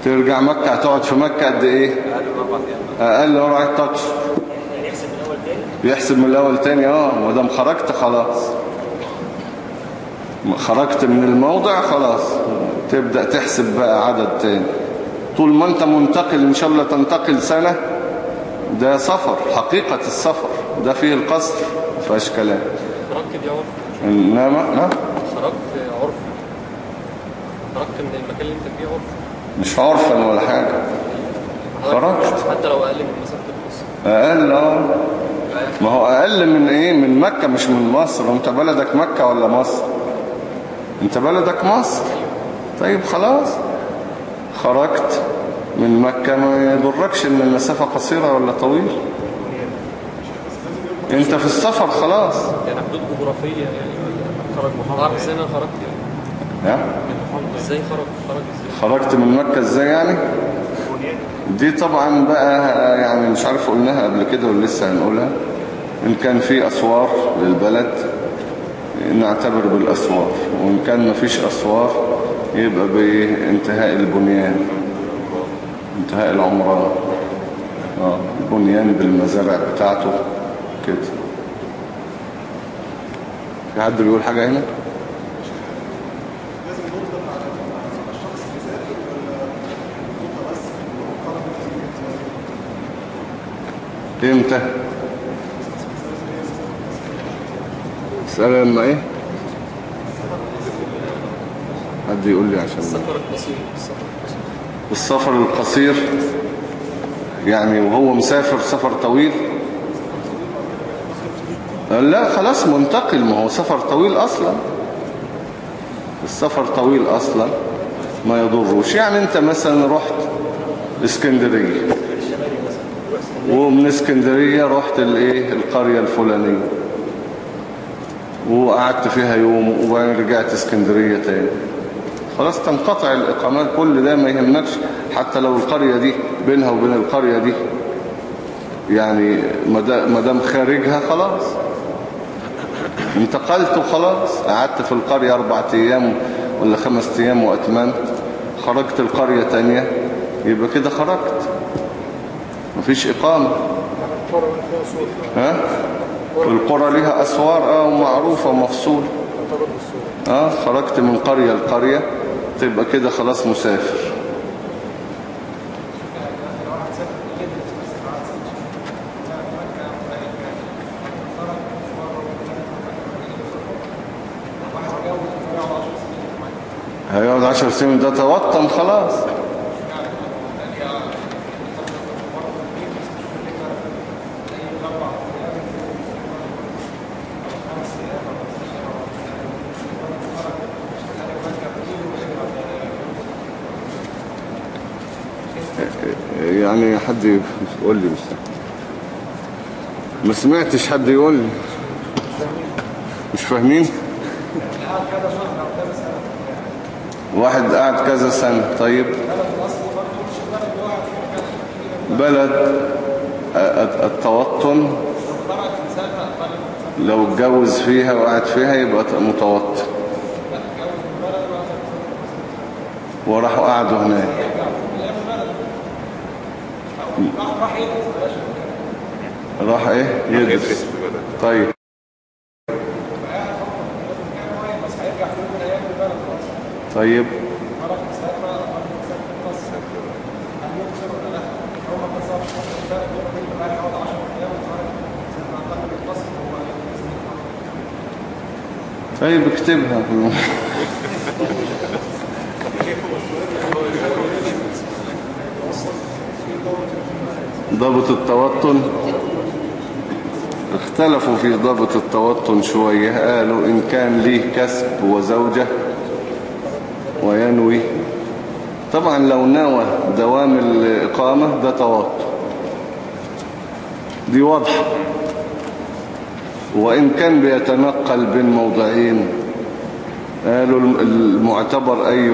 [SPEAKER 1] ترجع مكة؟ هتقعد في مكة قد
[SPEAKER 4] إيه؟
[SPEAKER 1] أقل ورقة تقصر
[SPEAKER 5] يعني يحسب من الأول تاني
[SPEAKER 1] آه. ودام خرجت خلاص. خرجت من الموضع خلاص. تبدأ تحسب بقى عدد تاني. طول ما أنت منتقل إن شاء الله تنتقل سنة ده سفر حقيقة السفر. ده فيه القصر فيهاش كلام.
[SPEAKER 6] خرجت دي عرف؟
[SPEAKER 1] إنما ها
[SPEAKER 6] خرجت عرف. خرجت من المكان اللي أنت فيه عرف؟
[SPEAKER 1] مش عرفا ولا حاجة. خرجت
[SPEAKER 6] حتى لو أقل من مسافة القصر
[SPEAKER 1] أقل آه. ما هو أقل من إيه؟ من مكة مش من مصر. انت بلدك مكة ولا مصر؟ انت بلدك مصر؟ طيب خلاص. خرجت من مكة ما يضركش ان المسافة قصيرة ولا طويلة. انت في السفر خلاص.
[SPEAKER 6] يعني حدود جغرافية يعني خرج محافظه اعرف إزاي أنا خرجت؟ يعني
[SPEAKER 1] ها؟
[SPEAKER 6] من محافظه إزاي خرج خرج إزاي؟
[SPEAKER 1] خرجت من مكة إزاي يعني؟ دي طبعا بقى يعني مش عارف قلناها قبل كده ولا لسه هنقولها. إن كان في أسوار للبلد. نعتبر بالاسوار وإن كان مفيش اسوار يبقى بانتهاء البنيان انتهاء العمران. آه البنيان بالمزارع بتاعته كده. في حد بيقول حاجة هنا؟ إمتى؟ اسأل لما إيه؟ حد يقول لي عشان
[SPEAKER 6] السفر القصير. السفر القصير؟
[SPEAKER 1] يعني وهو مسافر سفر طويل؟ لا خلاص منتقل ما هو سفر طويل أصلا. السفر طويل أصلا ما يضروش يعني أنت مثلا رحت إسكندرية. ومن إسكندرية رحت الايه القرية الفلانية. وقعدت فيها يوم وبعدين رجعت اسكندرية تاني خلاص تنقطع الإقامات كل ده ما يهمكش حتى لو القرية دي بينها وبين القرية دي يعني ما دام خارجها خلاص. انتقلت وخلاص قعدت في القرية أربعة أيام ولا خمس أيام وأتممت. خرجت القرية تانية يبقى كده خرجت. مفيش إقامة. ها؟ القرى لها أسوار ومفصول
[SPEAKER 3] تعتبر بالصورة
[SPEAKER 1] آه خرجت من قرية لقرية تبقى كده خلاص مسافر. هيقعد عشر سنين ده توطن خلاص. يعني حد يقول لي بس. ما سمعتش حد يقول لي. مش فاهمين؟ واحد قاعد كذا سنة. طيب. بلد الت- التوطن. لو اتجوز فيها وقعد فيها يبقى متوطن. وراحوا قعدوا هناك. راح إيه؟ يدرس. طيب. طيب. طيب اكتبها. ضابط التوطن اختلفوا في ضابط التوطن شوية قالوا إن كان ليه كسب وزوجة وينوي طبعا لو نوى دوام الإقامة ده توطن دي واضحة وإن كان بيتنقل بين موضعين قالوا المعتبر أي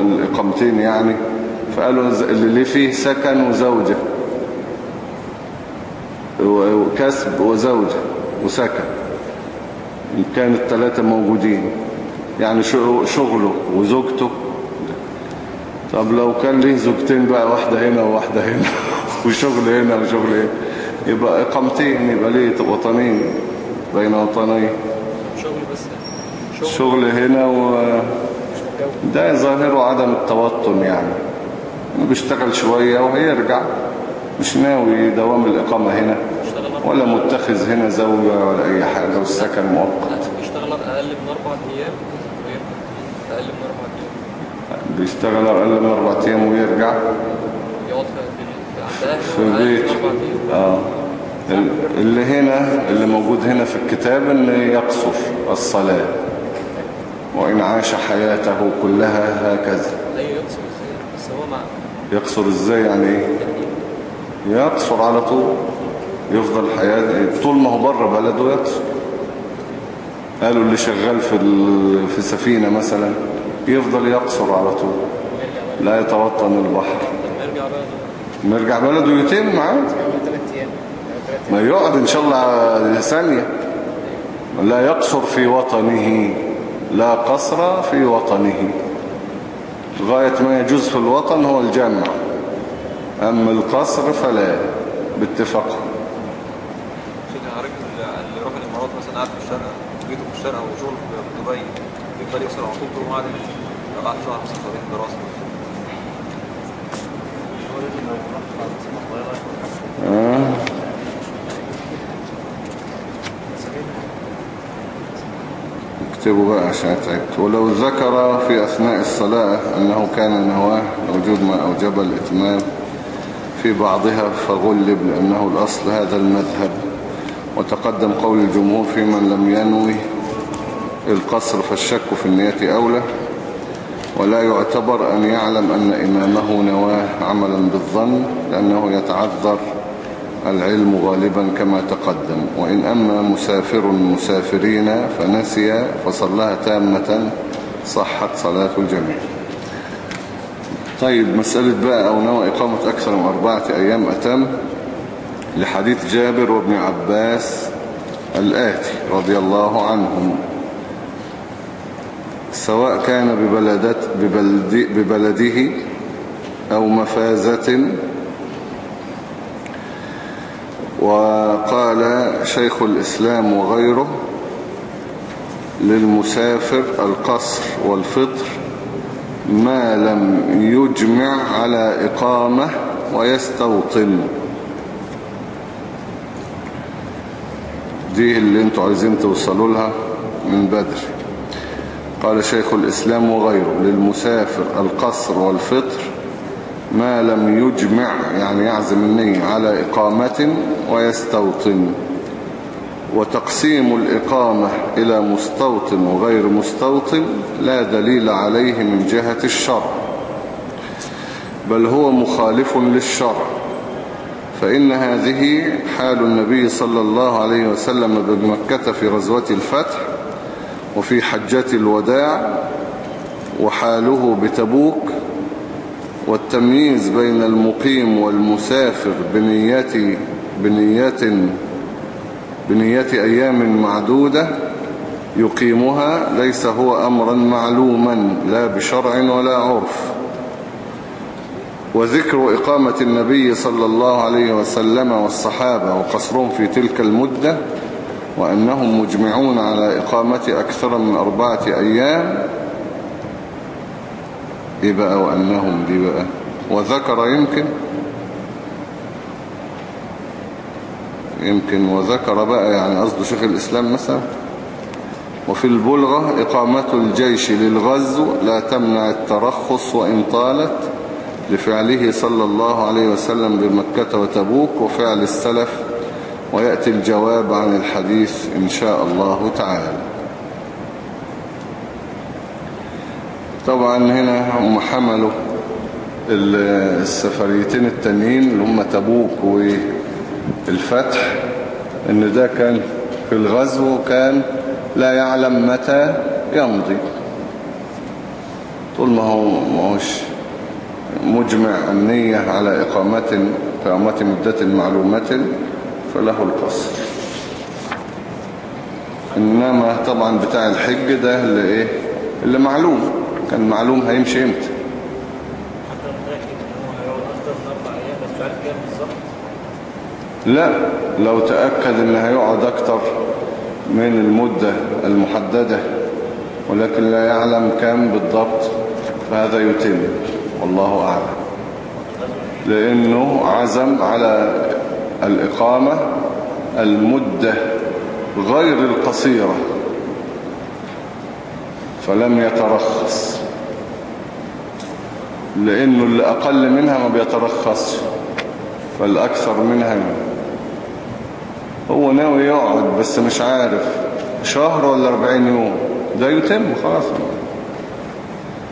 [SPEAKER 1] الإقامتين يعني فقالوا اللي فيه سكن وزوجة. وكسب وزوجة وسكن. كان الثلاثة موجودين. يعني شغ- شغله وزوجته. طب لو كان ليه زوجتين بقى واحدة هنا وواحدة هنا. [LAUGHS] وشغل هنا وشغل هنا. يبقى إقامتين يبقى ليه وطنين بين وطنين.
[SPEAKER 6] شغل بس. شغل
[SPEAKER 1] شغل هنا و ده ظاهره عدم التوطن يعني. بيشتغل شوية وهيرجع مش ناوي دوام الإقامة هنا ولا متخذ هنا زوجة ولا أي حاجة والسكن مؤقت.
[SPEAKER 6] يشتغل أقل من أربع أيام ويرجع. أقل من أربع أيام.
[SPEAKER 1] بيشتغل أقل من أربع أيام ويرجع.
[SPEAKER 6] يقعد في
[SPEAKER 1] البيت. آه. ال- اللي هنا اللي موجود هنا في الكتاب إن يقصر الصلاة. وإن عاش حياته كلها هكذا
[SPEAKER 6] أي يقصر إزاي بس هو مع
[SPEAKER 1] يقصر إزاي يعني إيه يقصر على طول؟ يفضل حياة طول ما هو بره بلده يقصر قالوا اللي شغال في. في سفينة مثلا يفضل يقصر على طول. لا يتوطن البحر.
[SPEAKER 6] يرجع
[SPEAKER 1] بلده يتم عادي. ما يقعد إن شاء الله ثانية. لا يقصر في وطنه. لا قصر في وطنه. غاية ما يجوز في الوطن هو الجمع. أما القصر فلا باتفاق.
[SPEAKER 4] شيخ عارف اللي اللي يروح الامارات مثلا قاعد في الشارع بيته في الشارع وشغله في دبي يفضل يكسر على طول طول ما قاعد قاعد شهر مثلا
[SPEAKER 5] بعد سنة صغيرة
[SPEAKER 1] آه. اكتبوا بقى تعبت ولو ذكر في أثناء الصلاة أنه كان نواه وجود ما أوجب الإتمام في بعضها فغلب لأنه الأصل هذا المذهب. وتقدم قول الجمهور في من لم ينوي القصر فالشك في النية أولى. ولا يعتبر أن يعلم أن إمامه نواه عملا بالظن لأنه يتعذر العلم غالبا كما تقدم وإن أما مسافر مسافرين فنسي فصلها تامة صحت صلاة الجميع. طيب مسألة بقى أو نوى إقامة أكثر من أربعة أيام أتم لحديث جابر وابن عباس الآتي رضي الله عنهم. سواء كان ببلدت ببلد ببلده أو مفازة وقال شيخ الإسلام وغيره للمسافر القصر والفطر ما لم يجمع على إقامة ويستوطن. دي اللي أنتوا عايزين توصلوا لها من بدري قال شيخ الإسلام وغيره للمسافر القصر والفطر ما لم يجمع يعني يعزم النية على إقامة ويستوطن. وتقسيم الإقامة إلى مستوطن وغير مستوطن لا دليل عليه من جهة الشرع بل هو مخالف للشرع. فإن هذه حال النبي صلى الله عليه وسلم بمكة في غزوة الفتح وفي حجة الوداع وحاله بتبوك والتمييز بين المقيم والمسافر بنية بنية بنية أيام معدودة يقيمها ليس هو أمرا معلوما لا بشرع ولا عرف. وذكر إقامة النبي صلى الله عليه وسلم والصحابة وقصرهم في تلك المدة وأنهم مجمعون على إقامة أكثر من أربعة أيام إيه بقى وأنهم دي بقى وذكر يمكن يمكن وذكر بقى يعني قصد شيخ الإسلام مثلا وفي البلغة إقامة الجيش للغزو لا تمنع الترخص وإن طالت لفعله صلى الله عليه وسلم بمكة وتبوك وفعل السلف ويأتي الجواب عن الحديث إن شاء الله تعالى. طبعا هنا هم حملوا السفريتين التانيين اللي هم تبوك والفتح إن ده كان في الغزو كان لا يعلم متى يمضي. طول ما هو ما هوش مجمع النية على إقامة إقامة مدة معلومة فله القصر. إنما طبعا بتاع الحج ده اللي إيه؟ اللي معلوم. كان معلوم هيمشي
[SPEAKER 5] إمتى.
[SPEAKER 1] لا لو تأكد ان هيقعد أكتر من المدة المحددة ولكن لا يعلم كم بالضبط فهذا يتم. والله أعلم. لأنه عزم على الإقامة المدة غير القصيرة. فلم يترخص. لأنه اللي أقل منها ما بيترخصش فالأكثر منها هو ناوي يقعد بس مش عارف شهر ولا 40 يوم. ده يتم خلاص.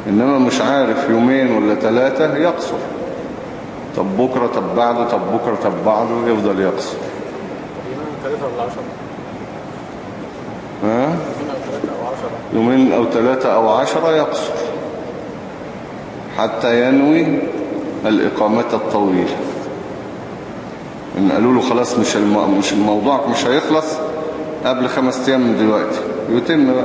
[SPEAKER 1] إنما مش عارف يومين ولا ثلاثة يقصر. طب بكرة طب بعده طب بكرة طب بعده يفضل يقصر.
[SPEAKER 3] يومين أو ثلاثة أو عشرة
[SPEAKER 1] يقصر. حتى ينوي الإقامة الطويلة. إن قالوا له خلاص مش الم... مش الموضوع مش هيخلص قبل خمس أيام من دلوقتي. يتم بقى.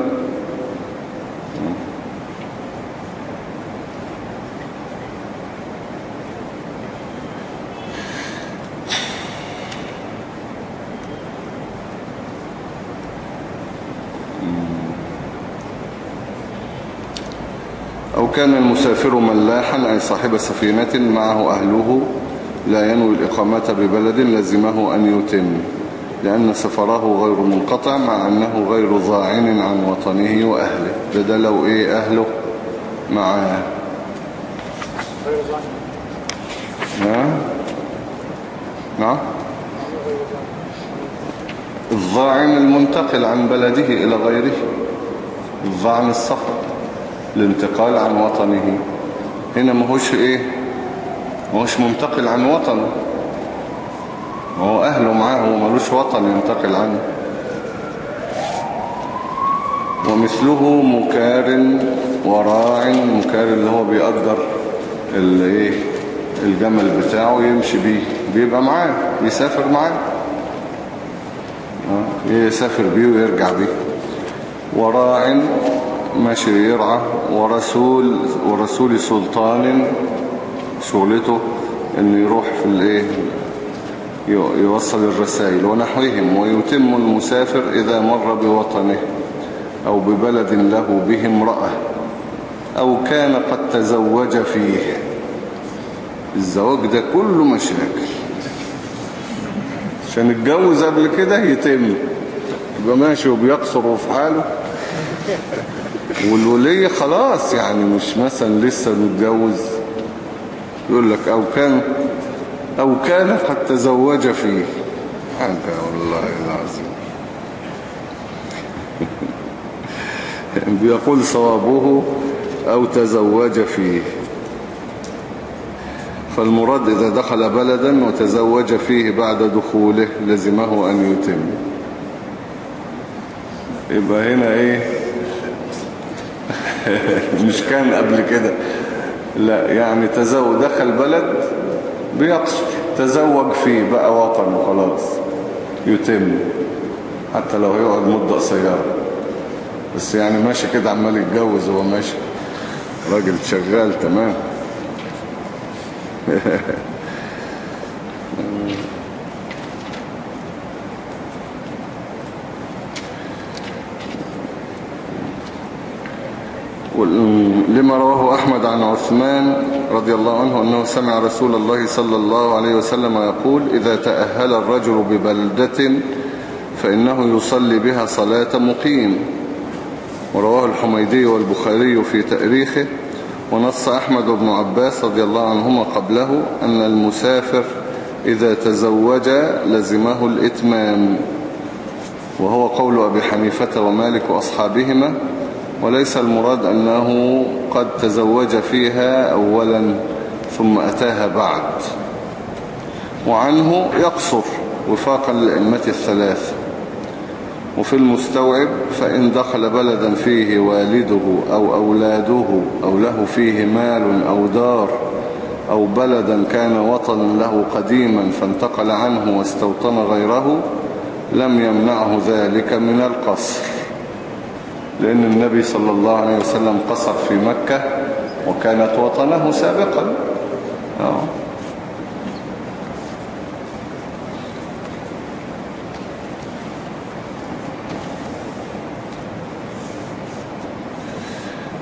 [SPEAKER 1] أو كان المسافر ملاحا أي صاحب سفينة معه أهله لا ينوي الإقامة ببلد لزمه أن يتم لأن سفره غير منقطع مع أنه غير ضاعن عن وطنه وأهله. ده, ده لو إيه أهله؟ معاه ها؟ نعم الظاعن المنتقل عن بلده إلى غيره الظاعن السفر الانتقال عن وطنه. هنا ما هوش إيه؟ ما هوش منتقل عن وطنه. هو أهله معاه ومالوش وطن ينتقل عنه. ومثله مكار وراع مكار اللي هو بيأجر الايه الجمل بتاعه يمشي بيه. بيبقى معاه يسافر معاه. آه، يسافر بيه ويرجع بيه. وراع ماشي يرعى ورسول ورسول سلطان شغلته إنه يروح في الإيه؟ يو- يوصل الرسائل ونحوهم ويتم المسافر إذا مر بوطنه أو ببلد له به امرأة أو كان قد تزوج فيه. الزواج ده كله مشاكل. عشان اتجوز قبل كده يتم. يبقى ماشي وبيقصر في حاله. والولية خلاص يعني مش مثلا لسه متجوز. يقول لك أو كان أو كان قد تزوج فيه. حاجة والله العظيم. [LAUGHS] بيقول صوابه أو تزوج فيه. فالمراد إذا دخل بلدا وتزوج فيه بعد دخوله لزمه أن يتم. يبقى هنا إيه؟ [LAUGHS] مش كان قبل كده. لا يعني تزوج دخل بلد بيقصر تزوج فيه بقى وطن وخلاص يتم حتى لو هيقعد مدة قصيرة. بس يعني ماشي كده عمال يتجوز وهو ماشي. راجل شغال تمام. [LAUGHS] لما رواه أحمد عن عثمان رضي الله عنه أنه سمع رسول الله صلى الله عليه وسلم يقول إذا تأهل الرجل ببلدة فإنه يصلي بها صلاة مقيم. ورواه الحميدي والبخاري في تأريخه. ونص أحمد بن عباس رضي الله عنهما قبله أن المسافر إذا تزوج لزمه الإتمام. وهو قول أبي حنيفة ومالك وأصحابهما. وليس المراد أنه قد تزوج فيها أولا ثم أتاها بعد. وعنه يقصر وفاقا للأئمة الثلاث. وفي المستوعب فإن دخل بلدا فيه والده أو أولاده أو له فيه مال أو دار أو بلدا كان وطنا له قديما فانتقل عنه واستوطن غيره لم يمنعه ذلك من القصر. لأن النبي صلى الله عليه وسلم قصر في مكة وكانت وطنه سابقا. آه.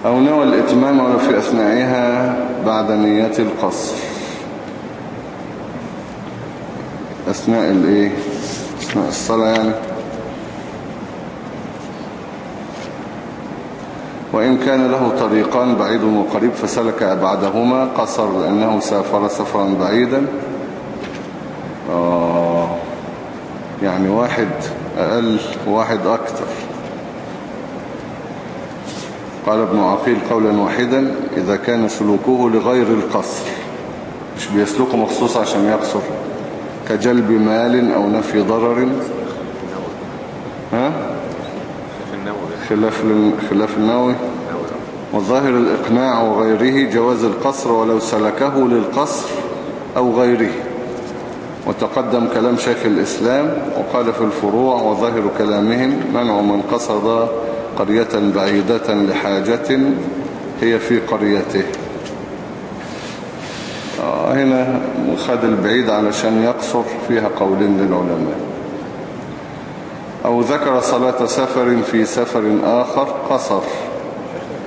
[SPEAKER 1] أو نوى الإتمام ولو في أثنائها بعد نية القصر. أثناء الإيه؟ أثناء الصلاة يعني. وإن كان له طريقان بعيد وقريب فسلك أبعدهما قصر لأنه سافر سفرا بعيدا. آه يعني واحد أقل واحد أكتر قال ابن عقيل قولا واحدا إذا كان سلوكه لغير القصر مش بيسلكه مخصوص عشان يقصر كجلب مال أو نفي ضرر. ها؟ خلاف خلاف النووي. والظاهر الإقناع وغيره جواز القصر ولو سلكه للقصر أو غيره. وتقدم كلام شيخ الإسلام وقال في الفروع وظاهر كلامهم منع من قصد قرية بعيدة لحاجة هي في قريته. آه هنا خد البعيد علشان يقصر فيها قولين للعلماء. أو ذكر صلاة سفر في سفر آخر قصر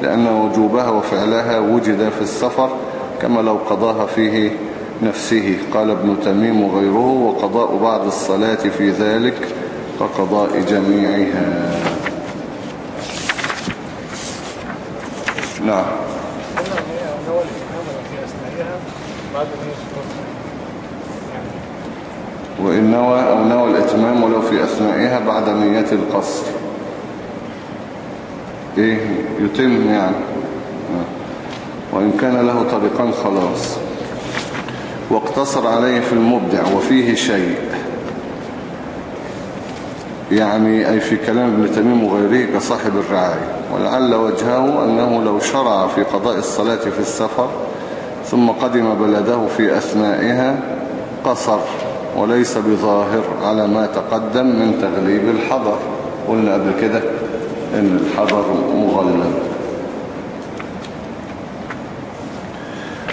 [SPEAKER 1] لأن وجوبها وفعلها وجد في السفر كما لو قضاها فيه نفسه. قال ابن تميم وغيره وقضاء بعض الصلاة في ذلك كقضاء جميعها. نعم.
[SPEAKER 3] قلنا ان هي نوى الإتمام ولو في أثنائها بعد نية القصر يعني
[SPEAKER 1] وإن نوى أو نوى الإتمام ولو في أثنائها بعد نية القصر. إيه يتم يعني. آه. وإن كان له طريقان خلاص. واقتصر عليه في المبدع وفيه شيء. يعني أي في كلام ابن تميم وغيره كصاحب الرعاية. ولعل وجهه أنه لو شرع في قضاء الصلاة في السفر ثم قدم بلده في أثنائها قصر. وليس بظاهر على ما تقدم من تغليب الحضر. قلنا قبل كده إن الحضر مغلب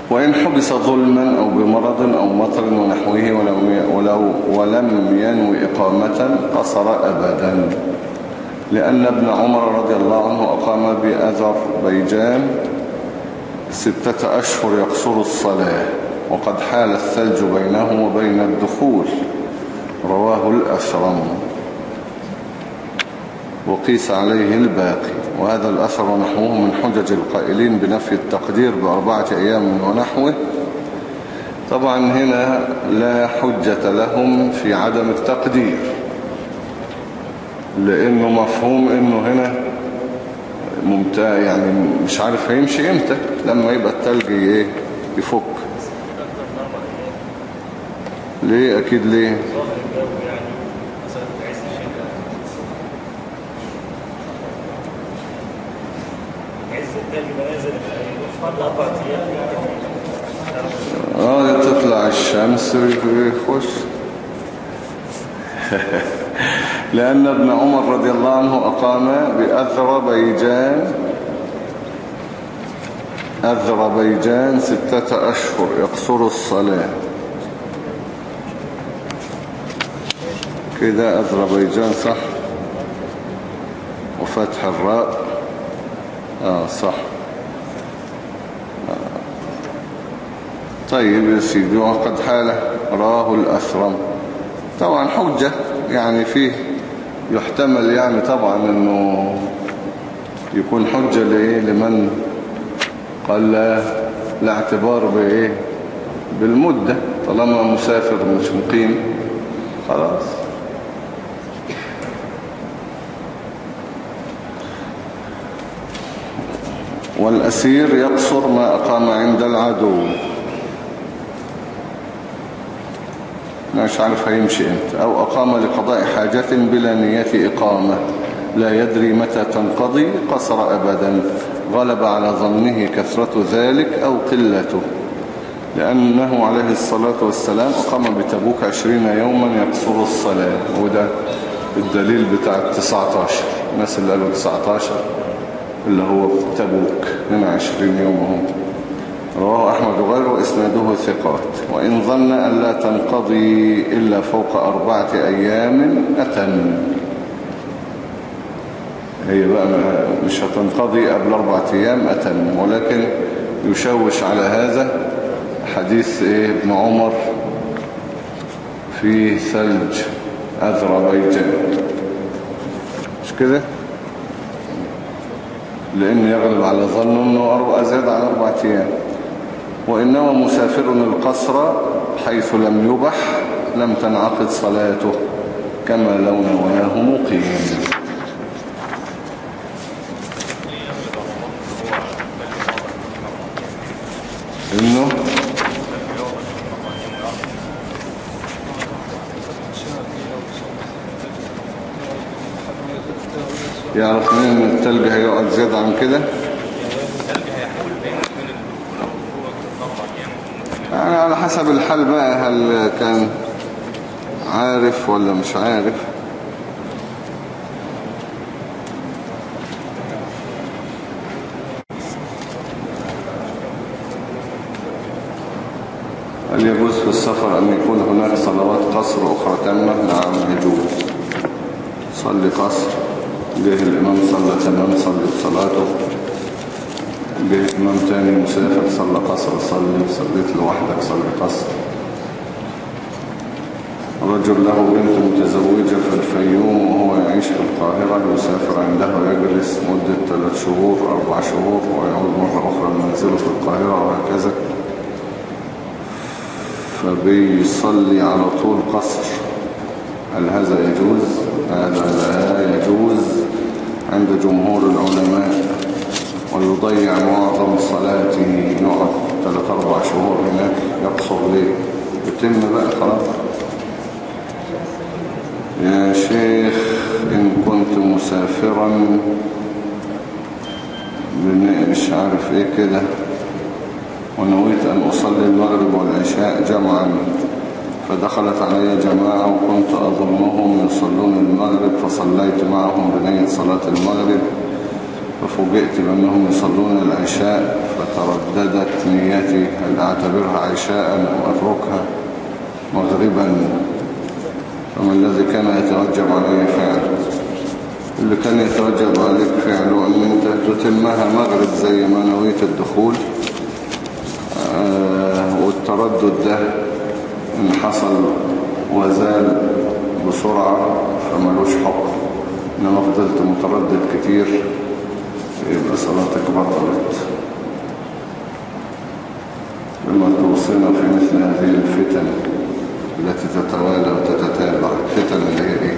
[SPEAKER 1] وإن حبس ظلما أو بمرض أو مطر ونحوه ولو ولو ولم ينوي إقامة قصر أبدا. لأن ابن عمر رضي الله عنه أقام بأذربيجان ستة أشهر يقصر الصلاة. وقد حال الثلج بينه وبين الدخول. رواه الأسرم وقيس عليه الباقي. وهذا الأثر ونحوه من حجج القائلين بنفي التقدير بأربعة أيام ونحوه. طبعا هنا لا حجة لهم في عدم التقدير. لأنه مفهوم أنه هنا ممتع يعني مش عارف هيمشي إمتى لما يبقى التلج إيه؟ يفك
[SPEAKER 5] أكثر من أربع أيام
[SPEAKER 1] ليه أكيد ليه
[SPEAKER 5] ظاهر الجو يعني مثلا في عز الشتاء عز التلج منازل يوصل أربع أيام
[SPEAKER 1] آه تطلع الشمس ويخش. [LAUGHS] لأن ابن عمر رضي الله عنه أقام بأذربيجان. أذربيجان ستة أشهر يقصر الصلاة. كده أذربيجان صح. وفتح الراء. آه صح. طيب يا سيدي وقد حال راه الأثرم. طبعا حجة يعني فيه يحتمل يعني طبعا إنه يكون حجة لإيه؟ لمن قال لا, لا اعتبار بإيه؟ بالمدة طالما مسافر مش مقيم خلاص. والأسير يقصر ما أقام عند العدو. مش عارف هيمشي إمتى. أو أقام لقضاء حاجة بلا نية إقامة. لا يدري متى تنقضي. قصر ابدا. غلب على ظنه كثرة ذلك أو قلته. لأنه عليه الصلاة والسلام أقام بتبوك عشرين يوما يقصر الصلاة. وده الدليل بتاع التسعتاشر الناس اللي قالوا تسعتاشر اللي هو تبوك هنا عشرين يوم هم رواه أحمد وغيره إسناده ثقات. وإن ظن أن لا تنقضي إلا فوق أربعة أيام أتم هي بقى مش هتنقضي قبل أربعة أيام أتم ولكن يشوش على هذا حديث إيه؟ ابن عمر في ثلج أذربيجان. مش كده؟ لأن يغلب على ظنه أنه أزيد على أربعة أيام. وإنما مسافر القصر حيث لم يبح لم تنعقد صلاته كما لو نواه مقيم إنه يعرف مين ان التلج عن كده؟ يعني على حسب الحال بقى هل كان عارف ولا مش عارف هل يجوز في السفر أن يكون هناك صلوات قصر أخرى تامة؟ نعم يجوز صلي قصر جه الإمام صلى تمام صلي بصلاته جه إمام تاني مسافر صلى قصر صلي صليت لوحدك صلي قصر رجل له بنت متزوجة في الفيوم وهو يعيش في القاهرة يسافر عندها ويجلس مدة ثلاث شهور أربع شهور ويعود مرة أخرى منزله في القاهرة وهكذا. فبيصلي على طول قصر. هل هذا يجوز؟ هذا لا يجوز عند جمهور العلماء. ويضيع معظم صلاته يقعد ثلاث أربع شهور هناك يقصر ليه؟ يتم بقى خلاص. يا شيخ إن كنت مسافرا مش عارف إيه كده ونويت أن أصلي المغرب والعشاء جمعا فدخلت علي جماعة وكنت أظنهم يصلون المغرب فصليت معهم بنية صلاة المغرب ففوجئت بأنهم يصلون العشاء فترددت نيتي هل أعتبرها عشاء أو أتركها مغربا؟ فما الذي كان يتوجب علي فعله اللي كان يتوجب عليك فعله أن أنت تتمها مغرب زي ما نويت الدخول آه، والتردد ده إن حصل وزال بسرعة فملوش حكم إنما فضلت متردد كتير يبقى صلاتك بطلت. لما توصينا في مثل هذه الفتن. التي تتوالى وتتتابع الفتن اللي هي إيه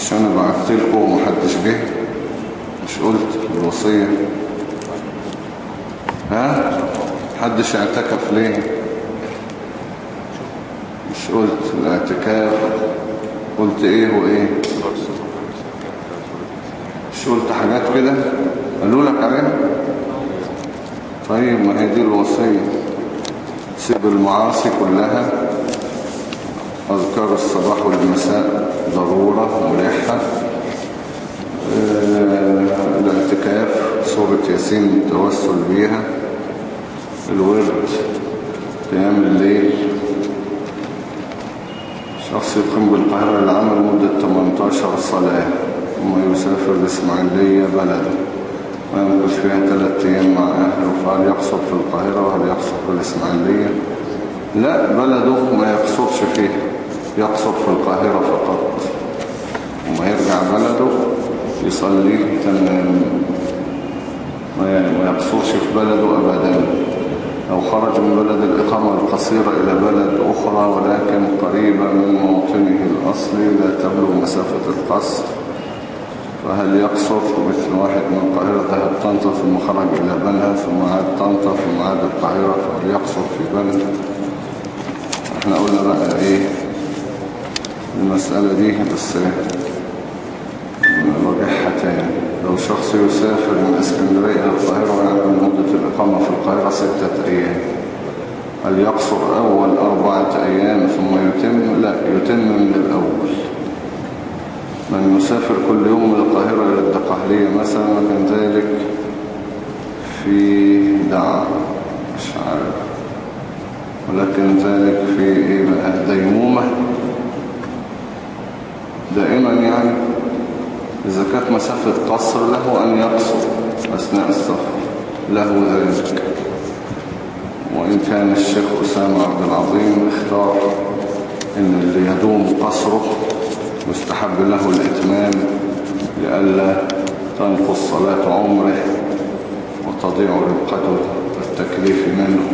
[SPEAKER 1] مش أنا لكم ومحدش جه مش قلت الوصية. ها؟ محدش اعتكف ليه؟ مش قلت الاعتكاف. قلت إيه وإيه؟ مش قلت حاجات كده؟ قالوا لك عليها؟ طيب ما هي دي الوصية. سيب المعاصي كلها. أذكار الصباح والمساء ضرورة ملحة آه، الاعتكاف سورة ياسين التوسل بيها. الورد قيام الليل. شخص يقيم بالقاهرة للعمل مدة 18 صلاة. ثم يسافر لإسماعيلية بلده. ويمكث فيها ثلاثة أيام مع أهله فهل يقصر في القاهرة وهل يقصر في الإسماعيلية؟ لا بلده ما يقصرش فيه يقصر في القاهرة فقط. وما يرجع بلده يصلي تمام. ما ما يقصرش في بلده أبدا. لو خرج من بلد الإقامة القصيرة إلى بلد أخرى ولكن قريبة من موطنه الأصلي لا تبلغ مسافة القصر. فهل يقصر مثل واحد من القاهرة ذهب طنطا ثم خرج إلى بنها ثم عاد طنطا ثم عاد القاهرة فهل يقصر في بنها؟ إحنا قلنا بقى إيه؟ المسألة دي بس نراجعها تاني. لو شخص يسافر من اسكندرية إلى القاهرة ويعمل مدة الإقامة في القاهرة ستة أيام هل يقصر أول أربعة أيام ثم يتم؟ لا يتم من الأول. من يسافر كل يوم من القاهرة إلى الدقهلية مثلا وكان ذلك في دعا مش عارف. ولكن ذلك في بقى؟ ديمومة. دائما يعني إذا كانت مسافة قصر له أن يقصر أثناء السفر له ذلك. وإن كان الشيخ أسامة عبد العظيم اختار إن اللي يدوم قصره مستحب له الإتمام لئلا تنقص صلاة عمره وتضيع ربقته التكليف منه.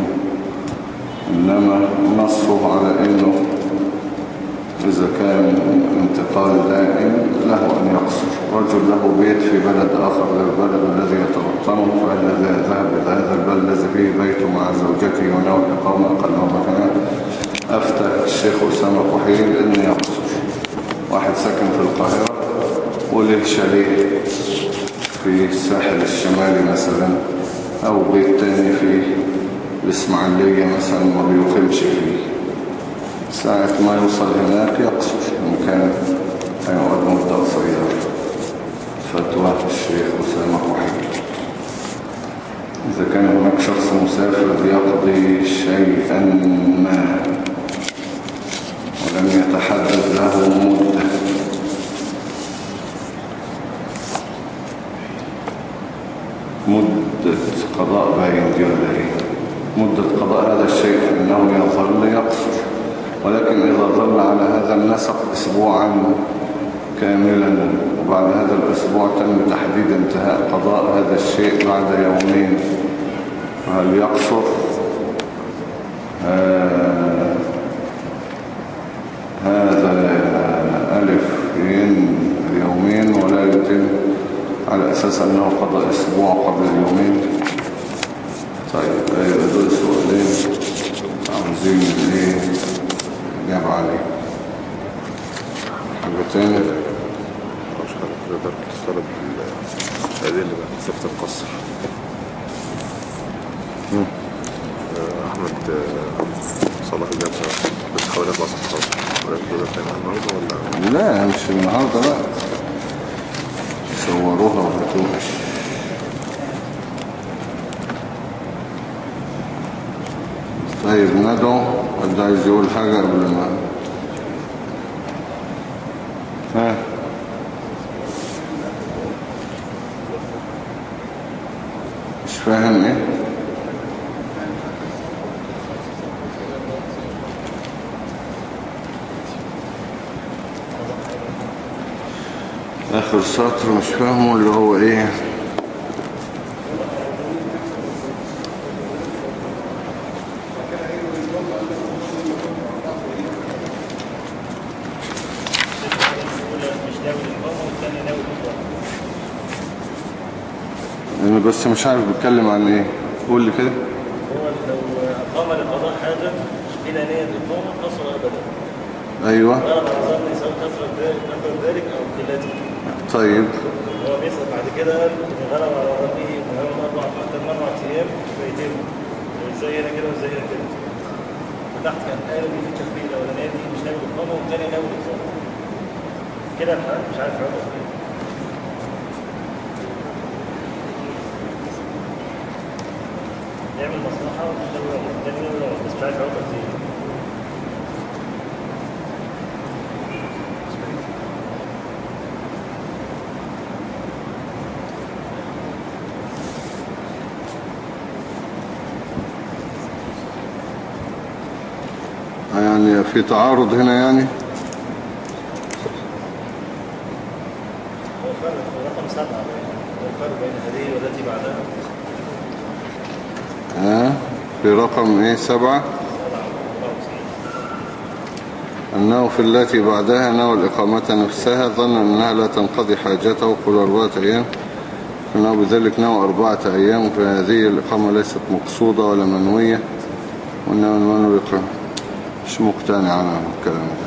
[SPEAKER 1] إنما نصه على إنه إذا كان انتقال دائم له أن يقصر. رجل له بيت في بلد آخر غير البلد الذي يتوطنه فإذا ذهب إلى هذا البلد الذي فيه بيته مع زوجته ونوع الإقامة أقل مرة أفتى الشيخ أسامة كحيل أن يقصر واحد ساكن في القاهرة وله شاليه في الساحل الشمالي مثلا أو بيت تاني في الإسماعيلية مثلا ما بيقيمش فيه. ساعة ما يوصل هناك يقصر إن كان هيقعد مدة قصيرة فتوى الشيخ أسامة وحيد إذا كان هناك شخص مسافر يقضي شيئا ما ولم يتحدد له مدة مدة قضاء باين دي ولا إيه مدة قضاء هذا الشيء فإنه يظل يقصر ولكن إذا ظل على هذا النسق أسبوعا كاملا. وبعد هذا الأسبوع تم تحديد انتهاء قضاء هذا الشيء بعد يومين. فهل يقصر آه هذا ألف ين اليومين ولا يتم على أساس أنه قضى أسبوع قبل اليومين. طيب أيوة دول سؤالين عاوزين إيه إجابة عليه حاجة تاني
[SPEAKER 7] مش حاجة تقدر تسترد هذه اللي بقى صفة القصر
[SPEAKER 1] مم.
[SPEAKER 7] آه، أحمد آه، صلاح الجبسة بس حوالي أربع صفحات ولا تقدر تعمل النهاردة ولا
[SPEAKER 1] لا مش النهاردة بقى. صوروها وهاتوها طيب ندعو. حد عايز يقول حاجة قبل ما ها مش فاهم إيه اخر سطر مش فاهمه اللي هو
[SPEAKER 5] إيه.
[SPEAKER 1] أنا بس مش عارف بيتكلم عن إيه. قول لي كده.
[SPEAKER 5] هو لو أقام لقضاء حاجة بلا نية الإقامة قصر أبدا. أيوه. على ظني سواء كثرة ذلك أو قلته
[SPEAKER 1] طيب.
[SPEAKER 5] هو بيسأل بعد كده إن غلب على هو أربع أكثر من أربع أيام فيتم وإزاي هنا كده وإزاي هنا كده. فتحت كان قال إن في تكفير الأولانية دي مش ناوي الإقامة والثاني ناوي الإقامة كده مش عارف إيه. ومش ناوي يعمل الثاني ناوي يعمل بس مش عارف يعرف
[SPEAKER 1] يعني في تعارض هنا يعني. ها؟ في رقم إيه؟ سبعة. أنه في التي بعدها نوى الإقامة نفسها. ظن أنها لا تنقضي حاجته. كل أربعة أيام. فإنه بذلك نوى أربعة أيام. فهذه الإقامة ليست مقصودة ولا منوية وإنما المنوي الإقامة مش مقتنع